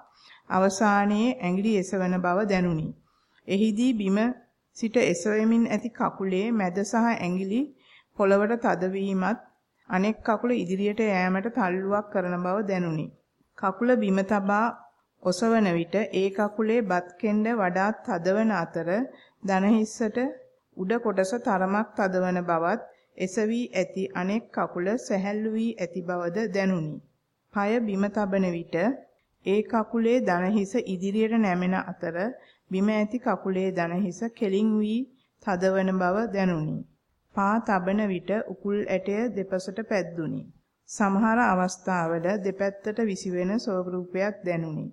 අවසානයේ ඇඟිලි එසවන බව දැනුනි. එහිදී බිම සිට එසවෙමින් ඇති කකුලේ මැද සහ ඇඟිලි පොළවට තදවීමත් අනෙක් කකුල ඉදිරියට යෑමට තල්ලුවක් කරන බව දැනුනි. කකුල බිම තබා ඔසවන විට ඒ කකුලේ බත් කෙන්ඩ වඩාත් තදවන අතර දනහිස්සට උඩ කොටස තරමක් තදවන බවත් එසවි ඇති අනෙක් කකුල සැහැල්ලු වී ඇති බවද දැනුනි. পায় බිම තබන විට ඒ කකුලේ දනහිස ඉදිරියට නැමෙන අතර බිම ඇති කකුලේ දනහිස කෙලින් වී තදවන බව දැනුනි. පා තබන විට උකුල් ඇටය දෙපසට පැද්දුනි. සමහර අවස්ථාවල දෙපැත්තට විසිවෙන ස්වරූපයක් දැනුනි.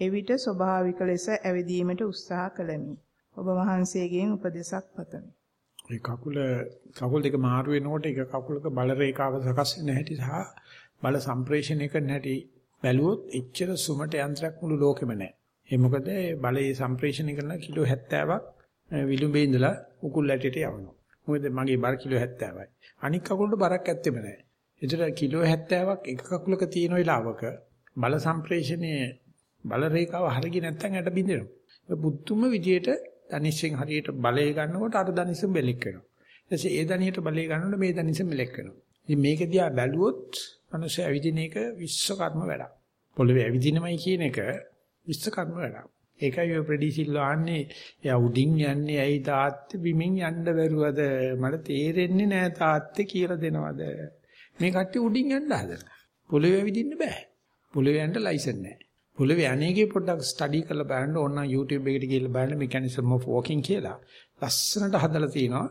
එවිට ස්වභාවික ලෙස ඇවිදීමට උත්සාහ කළෙමි. ඔබ වහන්සේගෙන් උපදෙසක් පතමි. ඒ කකුල කකුල් දෙක මාරු වෙනකොට එක කකුලක බල රේඛාව සකස් වෙන හැටි සහ බල සම්ප්‍රේෂණය කරන හැටි බැලුවොත් එච්චර සුමට යන්ත්‍රයක් මුළු ලෝකෙම නැහැ. ඒ මොකද බලයේ සම්ප්‍රේෂණය කරන කිලෝ 70ක් විලුඹේ ඉඳලා උකුල් ඇටයට යවනවා. මොකද මගේ බර කිලෝ 70යි. අනික් කකුලට බරක් ඇත්තෙම නැහැ. ඒතර කිලෝ 70ක් එක කකුලක තියෙන වෙලාවක බල සම්ප්‍රේෂණයේ බල රේඛාව හරිය නැත්නම් ඇට බින්දෙනවා. බුද්ධුම විදියට දනිස්සෙන් හරියට බලය ගන්නකොට අර දනිස්සෙන් මෙලෙක් වෙනවා. ඊටසේ ඒ දනියට බලය ගන්නකොට මේ දනිස්සෙන් මෙලෙක් වෙනවා. ඉතින් මේක දිහා බැලුවොත් මිනිස්සු ඇවිදින එක විශ්වකර්ම වැඩක්. පොළවේ ඇවිදිනමයි කියන එක විශ්වකර්ම වැඩක්. ඒකයි ඔය ප්‍රෙඩිසිල් ආන්නේ එයා උඩින් යන්නේ ඇයි තාත්තේ බිමින් යන්න බැරුවද මට තේරෙන්නේ නෑ තාත්තේ කියලා දෙනවද මේ කට්ටිය උඩින් යන්න හදනවා පොළවේ ඇවිදින්න බෑ පොළවේ යන්න ලයිසන් නෑ පොළවේ අනේකේ පොඩ්ඩක් ස්ටඩි කරලා බලන්න ඕන YouTube එකට ගිහලා බලන්න මෙකැනිසම් ඔෆ් වෝකින් කියලා. ලස්සනට හදලා තිනවා.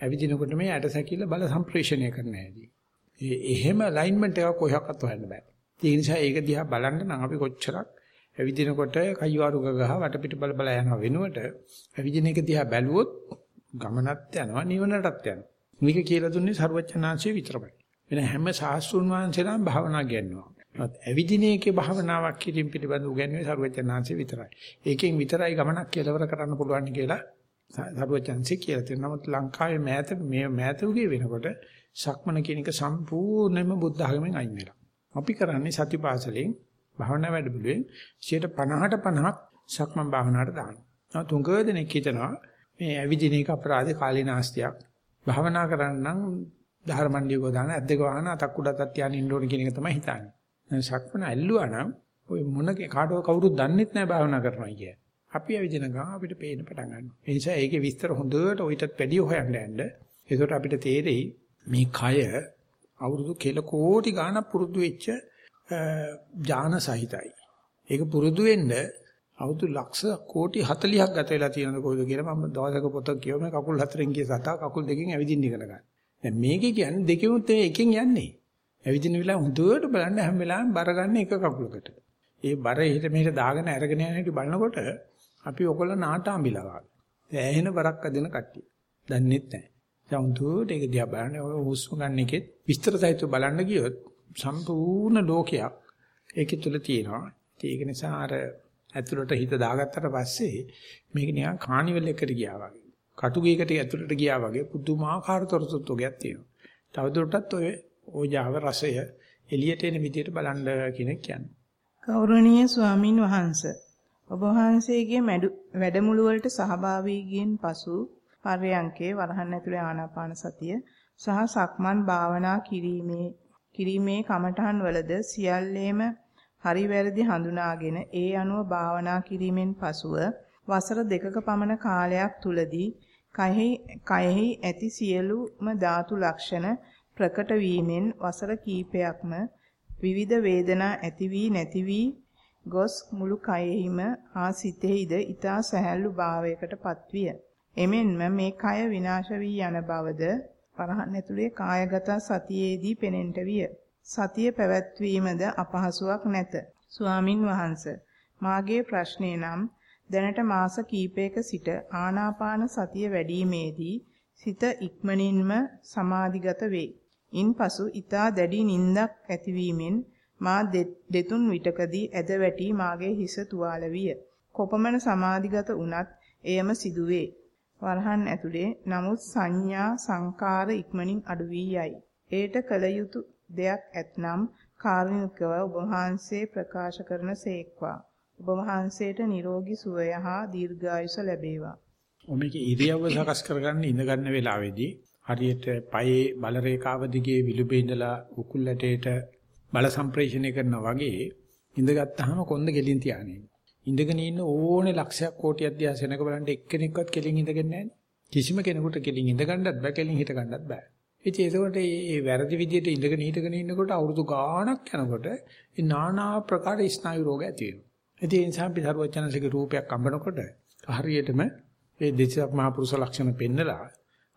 ඇවිදිනකොට මේ ඇට සැකිල්ල බල සම්ප්‍රේෂණය කරන්න හැදී. ඒ එහෙම අලයින්මන්ට් එකක් කොහොක්වත් හොයන්න බෑ. ඒ නිසා ඒක දිහා බලන්න නම් අපි කොච්චරක් ඇවිදිනකොට කයිවාරුක ගහ වටපිට බල බල යනවා වෙනුවට ඇවිදින එක දිහා බැලුවොත් ගමනත් යනවා නිවනටත් යනවා. මේක කියලා දුන්නේ සරුවචනාංශයේ විතරයි. වෙන හැම සාස්ෘණ වංශලාම භාවනා කියනවා. ඇවිදින එකේ භාවනාවක් කිරීම පිළිබඳ උගන්වන්නේ සරුවචනාංශේ විතරයි. ඒකෙන් විතරයි ගමනක් කෙලවර කරන්න පුළුවන් කියලා සරුවචනාංශේ කියලා තියෙනවා. නමුත් ලංකාවේ මෑත මේ මෑතුගේ වෙනකොට සක්මන කියන එක සම්පූර්ණයෙන්ම බුද්ධ ධර්මයෙන් අයින් වෙලා. අපි කරන්නේ සතිපාසලෙන් භාවනා වැඩමුළුවෙන් 50ට 50ක් සක්මන් භාවනාවට දානවා. නමුත් උංගව දෙනෙක් හිතනවා මේ ඇවිදින එක අපරාධ කාලීනාස්තියක්. භාවනා කරන්න නම් ධර්මණ්ඩියකෝ දාන ඇද්දක වහන අතක් උඩ අතක් තියාගෙන ඉන්න ඕන කියන එක තමයි හිතන්නේ. සක්මන ඇල්ලුවා නම් ඔය මොන කාටව කවුරුත් දන්නෙත් නැහැ භාවනා කරනවා කිය. අපි ඇවිදින ගමන් අපිට පේන්න පටන් ගන්නවා. ඒ නිසා ඒකේ විස්තර හොඳට ඔయితත් වැඩි හොයන්න යන්න. ඒකට අපිට තේරෙයි මේ කය අවුරුදු කෙල කෝටි ගාණක් පුරුදු වෙච්ච ඥාන සහිතයි. ඒක පුරුදු වෙන්න අවුරුදු ලක්ෂ කෝටි 40ක් ගත වෙලා තියෙනද කොයිද කියලා මම දවසක පොතක් කියව මේ කකුල් හතරෙන් ගිය සතා කකුල් දෙකෙන් ඇවිදින්න ඉගෙන ගන්න. දැන් මේකේ කියන්නේ දෙකෙමුත් එකෙන් යන්නේ. ඇවිදින වෙලාව හොඳට බලන්න හැම වෙලාවෙම බර ගන්න එක කකුලකට. ඒ බර එහෙට මෙහෙට දාගෙන අරගෙන යන හැටි බලනකොට අපි ඔකොල්ල නාටාඹිලා වගේ. ඇහෙන බරක් අදින කට්ටිය. දන්නෙත් නැහැ. සමුදුට ඒක දිහා බලන්න ඔය හුස්ම ගන්න එකෙත් විස්තර සහිතව බලන්න ගියොත් සම්පූර්ණ ලෝකයක් ඒකේ තුල තියෙනවා. ඒක නිසා අර ඇතුළට හිත දාගත්තට පස්සේ මේක නිකන් කානිවල් එකකට ගියා වගේ. කටුගේකට ඇතුළට ගියා වගේ පුදුමාකාර තොරතුරුක් තියෙනවා. තවදුරටත් ඔය ඕජාව රසය එළියට එන විදිහට බලන්න කියන කියන්නේ. ගෞරවනීය ස්වාමින් වහන්සේ ඔබ වහන්සේගේ වැඩමුළු වලට සහභාගීගෙන් පසු පර්යංකේ වරහන් ඇතුලේ ආනාපාන සතිය සහ සක්මන් භාවනා කිරීමේ කිරීමේ කමඨහන් වලද සියල්ලේම හරි වැරදි හඳුනාගෙන ඒ අනුව භාවනා කිරීමෙන් පසුව වසර දෙකක පමණ කාලයක් තුලදී කයෙහි කයෙහි ඇති සියලුම ධාතු ලක්ෂණ ප්‍රකට වීමෙන් වසර කීපයක්ම විවිධ වේදනා ඇති වී නැති වී ගොස් මුළු කයෙහිම හා සිතෙහිද ඊතා සැහැල්ලු භාවයකට පත්විය. එමෙන්ම මේ කය විනාශ වී යන බවද පරහන් ඇතුලේ කායගත සතියේදී පෙනෙන්නට විය. සතිය පැවැත්වීමද අපහසුයක් නැත. ස්වාමින් වහන්සේ මාගේ ප්‍රශ්නේ නම් දැනට මාස කීපයක සිට ආනාපාන සතිය වැඩිීමේදී සිත ඉක්මනින්ම සමාධිගත වේ. ඉන්පසු ඊතා දැඩි නිින්දක් ඇතිවීමෙන් මා දෙතුන් විටකදී ඇද වැටි මාගේ හිස තුවාල විය. කොපමණ සමාධිගත වුණත් එයම සිදුවේ. වරහන් ඇතුලේ නමුත් සංඥා සංකාර ඉක්මනින් අඩු වී යයි. ඒට කල යුතු දෙයක් ඇතනම් කාරුණිකව ඔබ වහන්සේ ප්‍රකාශ කරන සේක්වා. ඔබ වහන්සේට නිරෝගී සුවය හා දීර්ඝායුෂ ලැබේවා. ඔමේක ඉරියව්ව සකස් කරගන්න ඉඳ ගන්න වෙලාවේදී හරියට පයේ බල රේඛාව දිගේ විලුඹේ ඉඳලා උකුල් ඇටේට බල සම්ප්‍රේෂණය කරනවා වගේ ඉඳගත්තාම කොන්ද ගෙලින් තියාගෙන ඉඳගෙන ඉන්න ඕනේ ලක්ෂයක් කෝටියක් දිහා සෙනක බලන්න එක්කෙනෙක්වත් කෙලින් ඉඳගෙන නැහැ කිසිම කෙනෙකුට කෙලින් ඉඳ ගන්නත් බෑ කෙලින් හිට ගන්නත් බෑ. ඉතින් ඒකෝට මේ වැරදි විදියට ඉඳගෙන හිටගෙන ඉන්නකොට අවුරුදු ගාණක් යනකොට ඒ নানা ප්‍රකාර ස්නායු රෝග ඇති වෙනවා. ඉතින් ඒ නිසා අපි සරුවචනසික රූපයක් අඹනකොට හරියටම ඒ දෙසක් මහ පුරුෂ ලක්ෂණ පෙන්නලා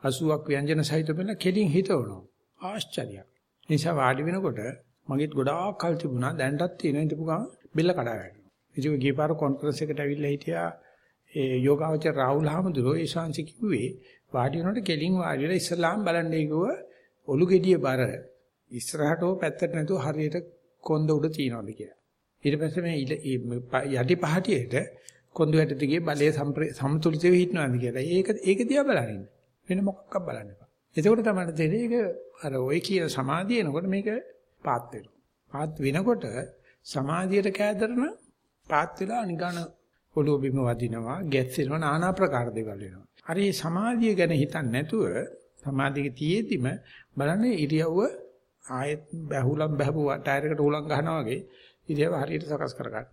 80ක් ව්‍යංජන සහිත පෙන්නලා කෙලින් හිතවනවා. ආශ්චර්යයක්. නිසා වාඩි වෙනකොට මගෙත් ගොඩාක් කල් තිබුණා දැන්ටත් තියෙන ඉඳපු ගමන් බෙල්ල කඩා ගන්නවා. ඉතින් ගිය පාර කොන්ෆරන්ස් එකට ඇවිල්ලා හිටියා ඒ යෝගාවචර රාහුල් හාමුදුරුවෝ ඒ ශාන්සි කිව්වේ වාඩි වෙනකොට කෙලින් වාඩි වෙලා ඉස්ලාම් බලන්නේ කිව්ව ඔලු ගෙඩිය බර ඉස්සරහට ඕ පැත්තට නැතුව හරියට කොන්ද උඩ තියනවාද කියලා. ඊට පස්සේ මේ යටි පහටියට කොන්ද යට දිගේ බලයේ සමතුලිතව හිටනවාද කියලා. ඒක ඒක දිහා බලන්න. වෙන මොකක්වත් බලන්න එපා. එතකොට තමයි තේරෙන්නේ ඒක අර ওই කියන සමාධිය එනකොට මේක පාත් වෙනවා. පාත් වෙනකොට සමාධියට කෑදරන පාත් වෙලා නිකන් ඔළුව බිම වදිනවා, ගැස්සෙනවා, নানা ප්‍රකාර දේවල් වෙනවා. හරි සමාධිය ගැන හිතන්නේ නැතුව සමාධියක තියේදිම බලන්නේ ඉරියව්ව ආයෙත් බහුලම් බහපු ටයර් එකට උලන් ගන්නවා වගේ ඉරියව්ව හරියට සකස් කරගන්න.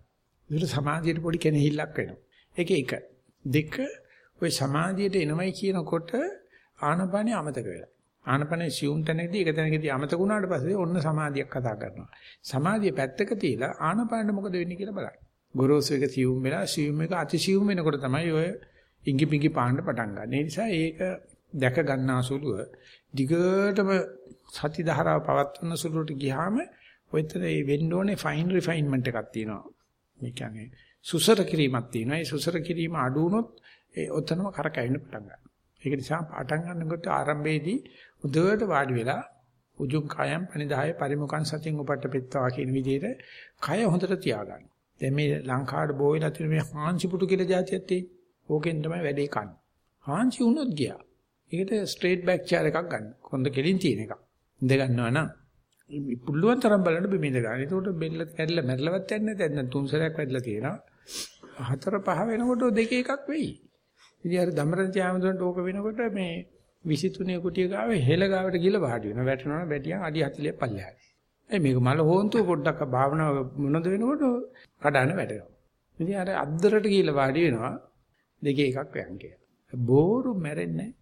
ඒකට සමාධියට පොඩි කෙනෙහිල්ලක් වෙනවා. ඒක එක. දෙක ওই සමාධියට එනවයි කියනකොට ආනපනේ අමතක වෙලා. ආනපනේ සියුම් තැනකදී එක තැනකදී අමතක වුණාට පස්සේ ඔන්න සමාධියක් කතා කරනවා. සමාධිය පැත්තක තියලා ආනපනට මොකද වෙන්නේ කියලා බලන්න. ගොරෝසු එක සියුම් වෙලා සියුම් එක අතිසියුම් වෙනකොට තමයි ඔය ඉඟි පිඟි පාන්න පටන් ගන්න. ඒ නිසා ඒක දැක ගන්නාසුලුව දිගටම සති ධාරාව පවත්වන සුළුට ගියාම ඔයතර ඒ වෙන්න ඕනේ ෆයින් රිෆයින්මන්ට් එකක් තියෙනවා. මේ කියන්නේ සුසර කිරීමක් තියෙනවා. ඒ සුසර කිරීම අඩු වුණොත් ඒ ඔතනම කරකැවෙන්න පටන් ගන්නවා. ඒක නිසා පටන් ගන්නකොට ආරම්භයේදී උදේට වාඩි වෙලා උජුම් කයම් පනිදාය පරිමුඛං සතින් උපට්ඨපෙත්තා කියන විදිහට කය හොඳට තියාගන්න. දැන් මේ ලංකාවට බෝ වෙලා තියෙන මේ හාන්සි පුටු කියලා જાතියක් තියෙන්නේ. ඕකෙන් තමයි වැඩේ කන්නේ. හාන්සි වුණොත් ගියා. ඒකට ස්ට්‍රේට් බෑක් චෙයාර් එකක් ගන්න. කොන්ද කෙලින් තියෙන එකක්. ඉඳ ගන්නවා නම් පුළුවන් තරම් බලන්න බෙම ඉඳ ගන්න. ඒකට බෙල්ල කැඩලා මැරලවත් යන්නේ නැත්නම් දැන් තුන් සැරයක් වැදලා තියෙනවා. හතර පහ වෙනකොට දෙක එකක් වෙයි. ඉතින් අර දමරන් ත්‍යාමතුන්ට ඕක වෙනකොට මේ 23 කුටිය ගාවේ හෙල ගාවට ගිහලා වාඩි වෙනවා. වැටෙනවා බැටියන් අඩි 40 පල්ලෙහාට. ඒ මේක මල හොන්තුව පොඩ්ඩක් භාවනාව මොනද වෙනකොට කඩන වැටෙනවා. ඉතින් අර අද්දරට ගිහලා වාඩි වෙනවා. දෙකේ එකක් වයන් කියලා. බෝරු මැරෙන්නේ නැහැ.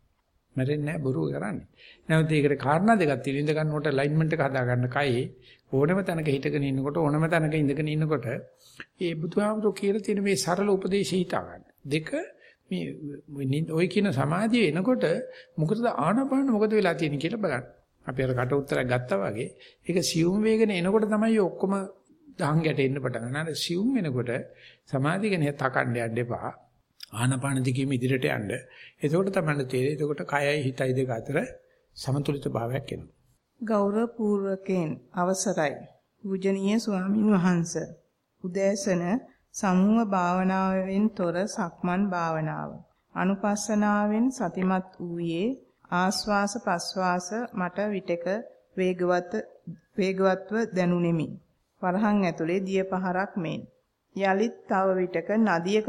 මැරෙන්නේ නැහැ බොරු කරන්නේ. නැවත ඒකට කාරණා දෙකක් තියෙනවා. ඉඳ ගන්නකොට අලයින්මන්ට් එක හදා ගන්න කයේ ඕනම තැනක හිටගෙන ඉන්නකොට ඕනම තැනක ඉඳගෙන ඉන්නකොට ඒ බුදුහාමුදුරුවෝ කියලා තියෙන මේ සරල උපදේශය හිතා ගන්න. දෙක මේ ඔය කියන සමාධිය එනකොට මොකටද ආනපාන මොකද වෙලා තියෙන්නේ කියලා බලන්න. අපි අර කට උත්තරයක් ගත්තා වගේ ඒක සියුම් වේගන එනකොට තමයි ඔක්කොම දහං ගැටෙන්න පටන් ගන්න. අර සියුම් වෙනකොට සමාධිය ගැන තකන්න යන්න එපා. ආනපාන දිගේම ඉදිරියට යන්න. එතකොට තමයි තේරෙන්නේ. එතකොට කයයි හිතයි දෙක අතර සමතුලිත භාවයක් එනවා. ගෞරව පූර්වකෙන් අවසරයි. පූජනීය ස්වාමින් වහන්සේ. උදෑසන සමුහ භාවනාවෙන් තොර සක්මන් භාවනාව. අනුපස්සනාවෙන් සතිමත් වූයේ ආස්වාස ප්‍රස්වාස මට විටක වේගවත් වේගවත්ව දැනුනෙමි. වරහන් ඇතුලේ දිය පහරක් මෙන්. යලිත් තව විටක නදියක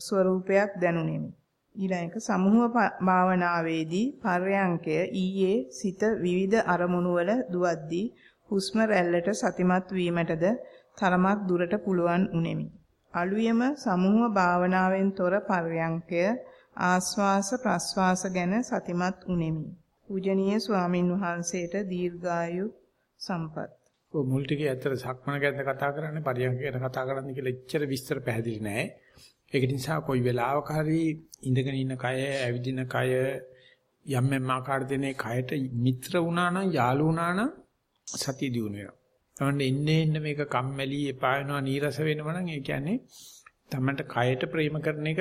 ස්වරූපයක් දැනුනෙමි. ඊළඟ සමුහ භාවනාවේදී පර්යංකය ඊයේ සිත විවිධ අරමුණු වල දුවද්දී හුස්ම රැල්ලට සතිමත් වීමටද තරමක් දුරට පුළුවන් උනේමි. අලුයම සමුහ භාවනාවෙන් තොර පර්යංකය ආස්වාස ප්‍රස්වාස ගැන සතිමත් උනේමි. පූජනීය ස්වාමින් වහන්සේට දීර්ඝායු සම්පත්. ඔය මුල් ටිකේ ඇත්තට සක්මන ගැන කතා කරන්නේ පරියන්ක ගැන කතා කරන්නේ කියලා එච්චර විස්තර පැහැදිලි නෑ. ඒක නිසා කොයි වෙලාවක හරි ඉඳගෙන ඉන්න කය, ඇවිදින කය යම් යම් ආකාරදෙනේ කයට මිත්‍ර වුණා නම්, යාළු වුණා නම් සතිය දිනු වෙනවා. තමන්න ඉන්නේ ඉන්න මේක කම්මැලි, එපා වෙනවා, නීරස වෙනවා නම් ඒ කියන්නේ තමන්ට කයට ප්‍රේම කරන එක,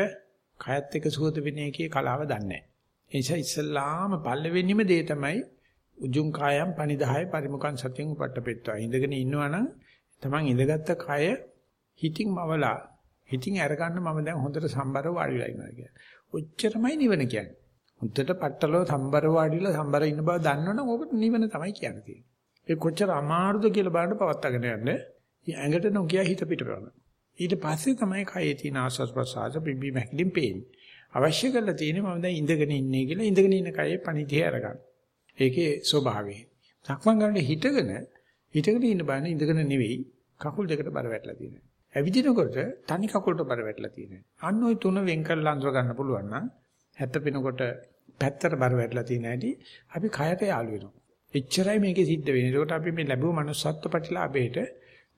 කයත් එක්ක සුවද වෙන එකේ කලාව දන්නේ නැහැ. ඒ නිසා ඉස්සල්ලාම පල්ලෙවෙන්නිම දේ තමයි උජුං කායම් පනිදාය පරිමුඛං සතියං උපට්ඨපෙත්වා. ඉඳගෙන ඉන්නවා නම් තමන් ඉඳගත්ත කය හිතින් මවලා හිතින් අරගන්න මම දැන් හොඳට සම්බරව වාඩි වෙලා ඉන්නවා කියන්නේ. ඔච්චරමයි නිවන කියන්නේ. හොඳට පట్టලෝ සම්බර වාඩිලා සම්බර ඉන්න බව දන්නවනම් ඕකට නිවන තමයි කියන්නේ. ඒ කොච්චර අමාරුද කියලා බලන්න පවත්වාගෙන යන්න. ඇඟට නොකිය හිත පිට කරනවා. ඊට පස්සේ තමයි කයේ තියෙන ආස්වාස් ප්‍රසආස පිම්බි මැකිලින් පේන්නේ. අවශ්‍ය කරලා තියෙන්නේ මම දැන් ඉඳගෙන ඉන්නේ කියලා ඉඳගෙන ඉන්න කයේ පණිතිය අරගන්න. ඒකේ ස්වභාවය. සක්මන් ගන්න හිටගෙන හිටගෙන ඉන්න බෑනේ ඉඳගෙන නෙවෙයි කකුල් දෙකට බර වැටලා තියෙනවා. ඇවිදිනකොට තනි කකුලට බර වැටලා තියෙනවා. අන්න ওই තුන වෙන් කරලා අඳුර ගන්න පුළුවන් නම් හැතපෙනකොට පැත්තට බර වැටලා තියෙන හැටි අපි කයට යාළු වෙනවා. එච්චරයි මේකේ සිද්ධ වෙන්නේ. ඒකට අපි මේ ලැබුව manussත්ව ප්‍රතිලාභයට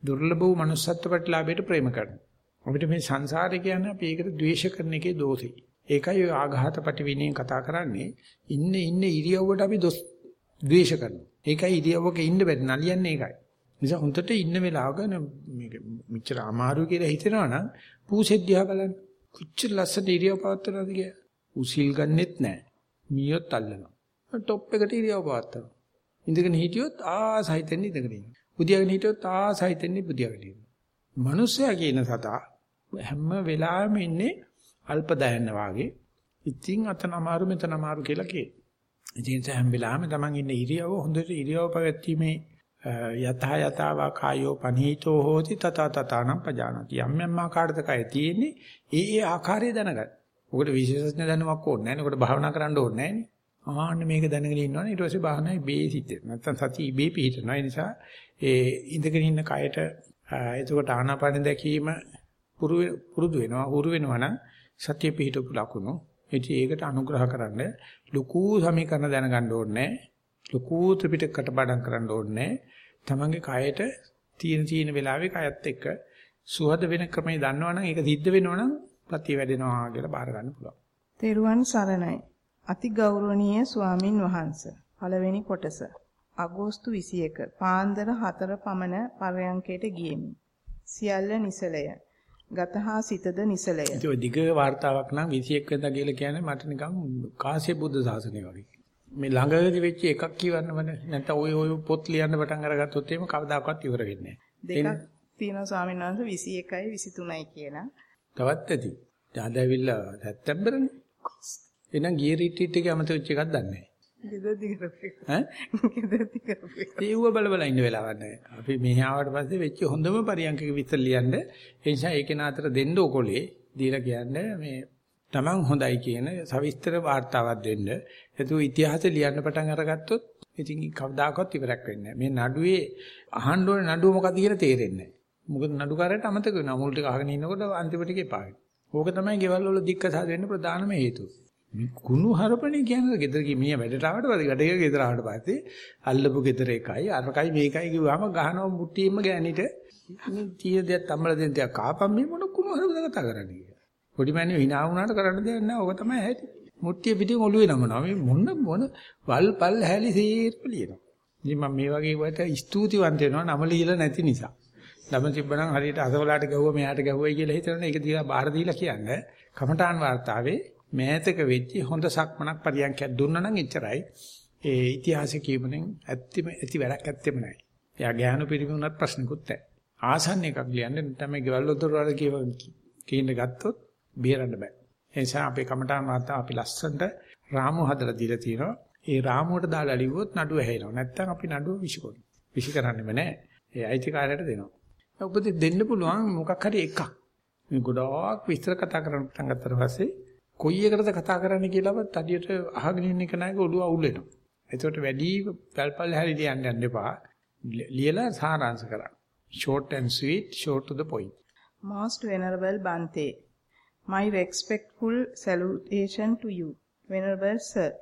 දුර්ලභ වූ manussත්ව ප්‍රතිලාභයට ප්‍රේම කරනවා. අපිට මේ සංසාරේ කියන්නේ අපි ඒකට ද්වේෂ කරන එකේ දෝෂෙයි. ඒකයි ඔය ආඝාතපටි විනයෙන් කතා කරන්නේ. ඉන්න ඉන්න ඉරියව්වට අපි දොස් ද්වේෂ කරනවා. ඒකයි ඉරියව්වක ඉන්න බැරි නලියන්නේ ඒකයි. නිසා හොඳට ඉන්න වෙලාවක මේක මෙච්චර අමාරු කියලා හිතෙනවා නම් පූසෙද්දියා බලන්න. කොච්චර ලස්සන ඉරියව් පවත්වනවද කියලා. උසිල් ගන්නෙත් නැහැ. මියොත් අල්ලනවා. টොප් එකට ඉරියව් පවත්වනවා. ඉඳගෙන හිටියොත් ආසයිතෙන් ඉඳගෙන ඉන්නවා. බුදියාගෙන හිටියොත් ආසයිතෙන් බුදියාගෙන ඉන්නවා. මිනිස්සයා කියන සතා හැම වෙලාවෙම ඉන්නේ අල්ප දයන්න වාගේ. ඉතින් අතන අමාරු මෙතන අමාරු කියලා කියේ. ඉතින් හැම වෙලාවෙම Taman ඉන්න ඉරියව්ව හොඳට ඉරියව් පැවැත්ීමේ යතහ යතාවා කායෝ පනීතෝ හෝති තත තතානම් පජානති යම් යම් ආකාරයක කය තියෙන්නේ ඒ ඒ ආකාරය දැනගන්න. ඔකට විශේෂඥ දැනුමක් ඕනේ නැහැ නේ. ඔකට භාවනා කරන්න ඕනේ නැහැ නේ. ආන්න මේක දැනගෙන ඉන්නවනේ ඊට පස්සේ භාවනායි බේ සිද්ධ නැත්තම් සතිය ඉබේ පිහිටනවා. ඒ නිසා ඒ ඉඳගෙන ඉන්න කයට එතකොට ආනාපාන දැකීම පුරුදු වෙනවා. හුරු වෙනවා නම් සතිය පිහිටපු ලකුණු. ඉතින් ඒකට අනුග්‍රහ කරන්න ලুকু සමීකරණ දැනගන්න ඕනේ ලুকු ත්‍රිපිටක කටපාඩම් කරන්න ඕනේ තමන්ගේ කයට තියෙන තියෙන වෙලාවේ කයත් එක්ක සුහද වෙන ක්‍රමය දන්නවනම් ඒක සිද්ධ වෙනවනම් ප්‍රති වැඩෙනවා කියලා බාර ගන්න පුළුවන්. තෙරුවන් සරණයි. අතිගෞරවනීය ස්වාමින් වහන්සේ පළවෙනි කොටස අගෝස්තු 21 පාන්දර 4 පමණ පරයන්කයට ගියෙමි. සියල්ල නිසලය. ගතහා සිතද නිසලය. ඒක දිග වார்த்தාවක් නම් 21 වෙනිදා කියලා කියන්නේ මට නිකන් කාශ්‍යප බුද්ධ ශාසනය වගේ. මේ ළඟදී වෙච්ච එකක් කියවන්න බෑ. නැත්නම් ඔය ඔය පොත් ලියන්න පටන් අරගත්තොත් එහෙම කවදාකවත් ඉවර වෙන්නේ නැහැ. දෙකක් තියෙනවා ස්වාමීන් වහන්සේ 21යි 23යි කියලා. තවත් ඇති. දාදාවිල්ලා සැප්තැම්බරනේ. එහෙනම් ගිය රිට්‍රීට් එකේ අමතක වෙච්ච එකක් දන්නේ නැහැ. ගෙදරදි කරපේක. ඈ? ගෙදරදි කරපේක. ඒව බල බල ඉන්න වෙලාවක් නැහැ. අපි මෙහි ආවට පස්සේ වෙච්ච හොඳම පරියන්කක විතර ලියන්න. ඒ නිසා ඒකේ නාතර දෙන්න ඕකොලේ දීලා කියන්නේ මේ Taman හොඳයි කියන සවිස්තර වார்த்தාවක් දෙන්න. එතකොට ඉතිහාසය ලියන්න පටන් අරගත්තොත් ඉතින් කවදාකවත් ඉවරක් වෙන්නේ නැහැ. මේ නඩුවේ අහන්න ඕනේ නඩුව මොකක්ද කියලා තේරෙන්නේ නැහැ. මොකද නඩුකාරයට අමතක වෙනවා. මුල් ටික අහගෙන ඉන්නකොට අන්තිම ටික එපා වෙනවා. ඕක තමයි ගෙවල් වල දික්කසාද වෙන්න ප්‍රධානම හේතුව. මේ කුණු හරපනේ කියන්නේ ගෙදර කි මීයා වැඩට ආවට පස්සේ වැඩ ගිහ ගෙදර ආවට පස්සේ අල්ලපු ගෙදර එකයි අරකයි මේකයි කිව්වම ගහනවා මුට්ටියෙම ගෑනිට මේ තිය දෙයක් තම්බල දෙන්න දෙයක් කාපම් මේ මොන කුණු හරපද කතා කරන්නේ කියලා. පොඩි මන්නේ hina වුණාට කරන්න දෙයක් නැහැ ඕක තමයි හැටි මුට්ටිය පිටින් ඔළුවේ නමනවා. මේ මොන මොන වල් පල් හැලි සීර් ලියනවා. ඉතින් මම මේ වගේ වට ස්තුතිවන්ත වෙනවා නම ලියලා නැති නිසා. නම තිබ්බනම් හරියට අසවලාට ගැහුවා මෙයාට ගැහුවයි කියලා හිතනනේ ඒක දීලා බාහිර දීලා කියන්නේ. කමඨාන් වார்த்தාවේ මෑතක වෙච්ච හොඳ සක්මනක් පරියන්කයක් දුන්නා නම් එච්චරයි. ඒ ඉතිහාසය කියමුනෙන් ඇත්තම ඇති වැඩක් ඇත්තෙම නැහැ. එයා ගෑනු පිරිමුණත් ප්‍රශ්නකුත් නැහැ. ආසන්න එකක් ලියන්නේ නැත්නම් මේ ගෙවල් වලට වල කියව කීන්න ගත්තොත් බේරන්න බෑ. ඒ නිසා අපේ කමඨාන් වාර්තා අපි ලස්සනට රාමු හදලා දීලා තියෙනවා. ඒ රාමුවට දාලා ලිව්වොත් නඩුව ඇහෙනවා. නැත්නම් අපි නඩුව විසිකොනවා. විසි කරන්නෙම නැහැ. ඒ අයිතිකාරයට දෙනවා. උපදෙස් දෙන්න පුළුවන් මොකක් හරි එකක්. මේ ගොඩාක් විස්තර කතා කරන්න පටන් ගත්තට පස්සේ කොයි එකටද කතා කරන්න කියලාවත් අඩියට අහගෙන ඉන්න කෙනාගේ ඔළුව අවුල් වෙනවා. ඒකට වැඩි පල්පල් හැරි ලියන්න යන්න එපා. ලියලා සාරාංශ කරන්න. short and sweet, short to the point. Most Venerable Bante, my respectful salutation to you, Venerable Sir,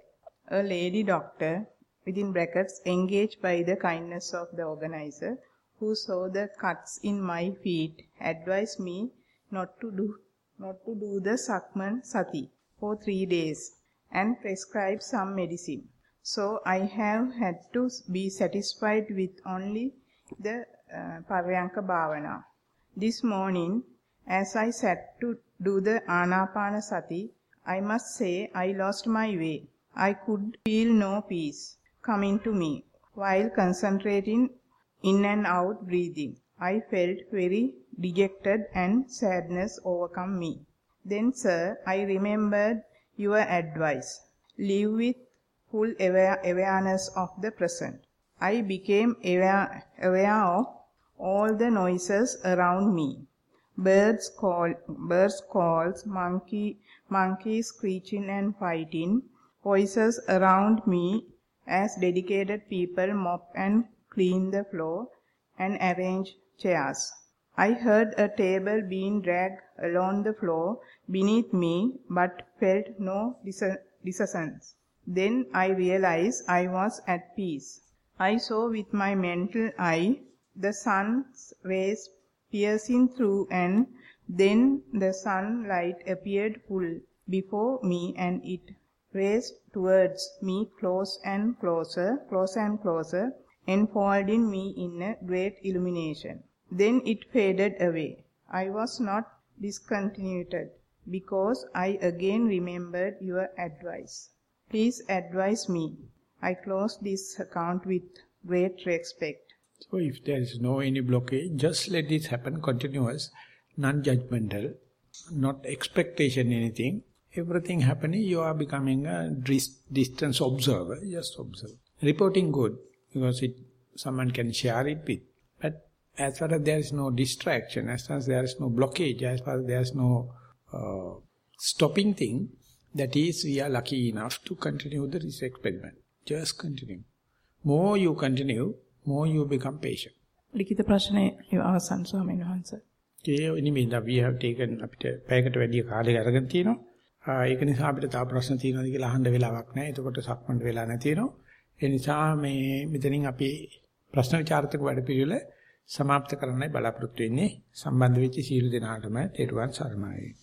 a lady doctor, within brackets, engaged by the kindness of the organizer, who saw the cuts in my feet, advised me not to do not to do the Sakman Sati for three days and prescribe some medicine. So I have had to be satisfied with only the uh, Paryanka Bhavana. This morning, as I sat to do the Anapana Sati, I must say I lost my way. I could feel no peace coming to me while concentrating in and out breathing. I felt very dejected and sadness overcome me. Then, sir, I remembered your advice. Live with full aware awareness of the present. I became aware, aware of all the noises around me. Birds call, birds calls, monkey, monkeys screeching and fighting, voices around me as dedicated people mop and clean the floor and arrange chairs. I heard a table being dragged along the floor beneath me but felt no dissonance. Then I realized I was at peace. I saw with my mental eye the sun's rays piercing through and then the sunlight appeared full before me and it raced towards me close and closer, closer and closer, enfolding me in a great illumination. Then it faded away. I was not discontinued because I again remembered your advice. Please advise me. I close this account with great respect. So if there is no any blockage, just let this happen continuous, non-judgmental, not expectation anything. Everything happening, you are becoming a distance observer, just observe. Reporting good, because it someone can share it with. But as far as there is no distraction, as far as there is no blockage, as far as there is no uh, stopping thing, that is, we are lucky enough to continue this experiment. Just continue. More you continue, more you become patient. ලිඛිත ප්‍රශ්නේ අවසන් ස්වාමීන් වහන්සේ. ඒ නිමින්ද we have taken අපිට පැයකට වැඩි කාලයක් අරගෙන තිනවා. ඒක නිසා අපිට තව ප්‍රශ්න තියෙනවද කියලා අහන්න වෙලාවක් නැහැ. එතකොට සක්මන්ට වෙලා නැතිනවා. ඒ නිසා මේ මෙතනින් අපි ප්‍රශ්න විචාරතක වැඩ පිළිවෙල સમાપ્ત කරන්නයි බලාපොරොත්තු වෙන්නේ. සම්බන්ධ වෙච්ච සීල දෙනාටම තෙරුවන් සරණයි.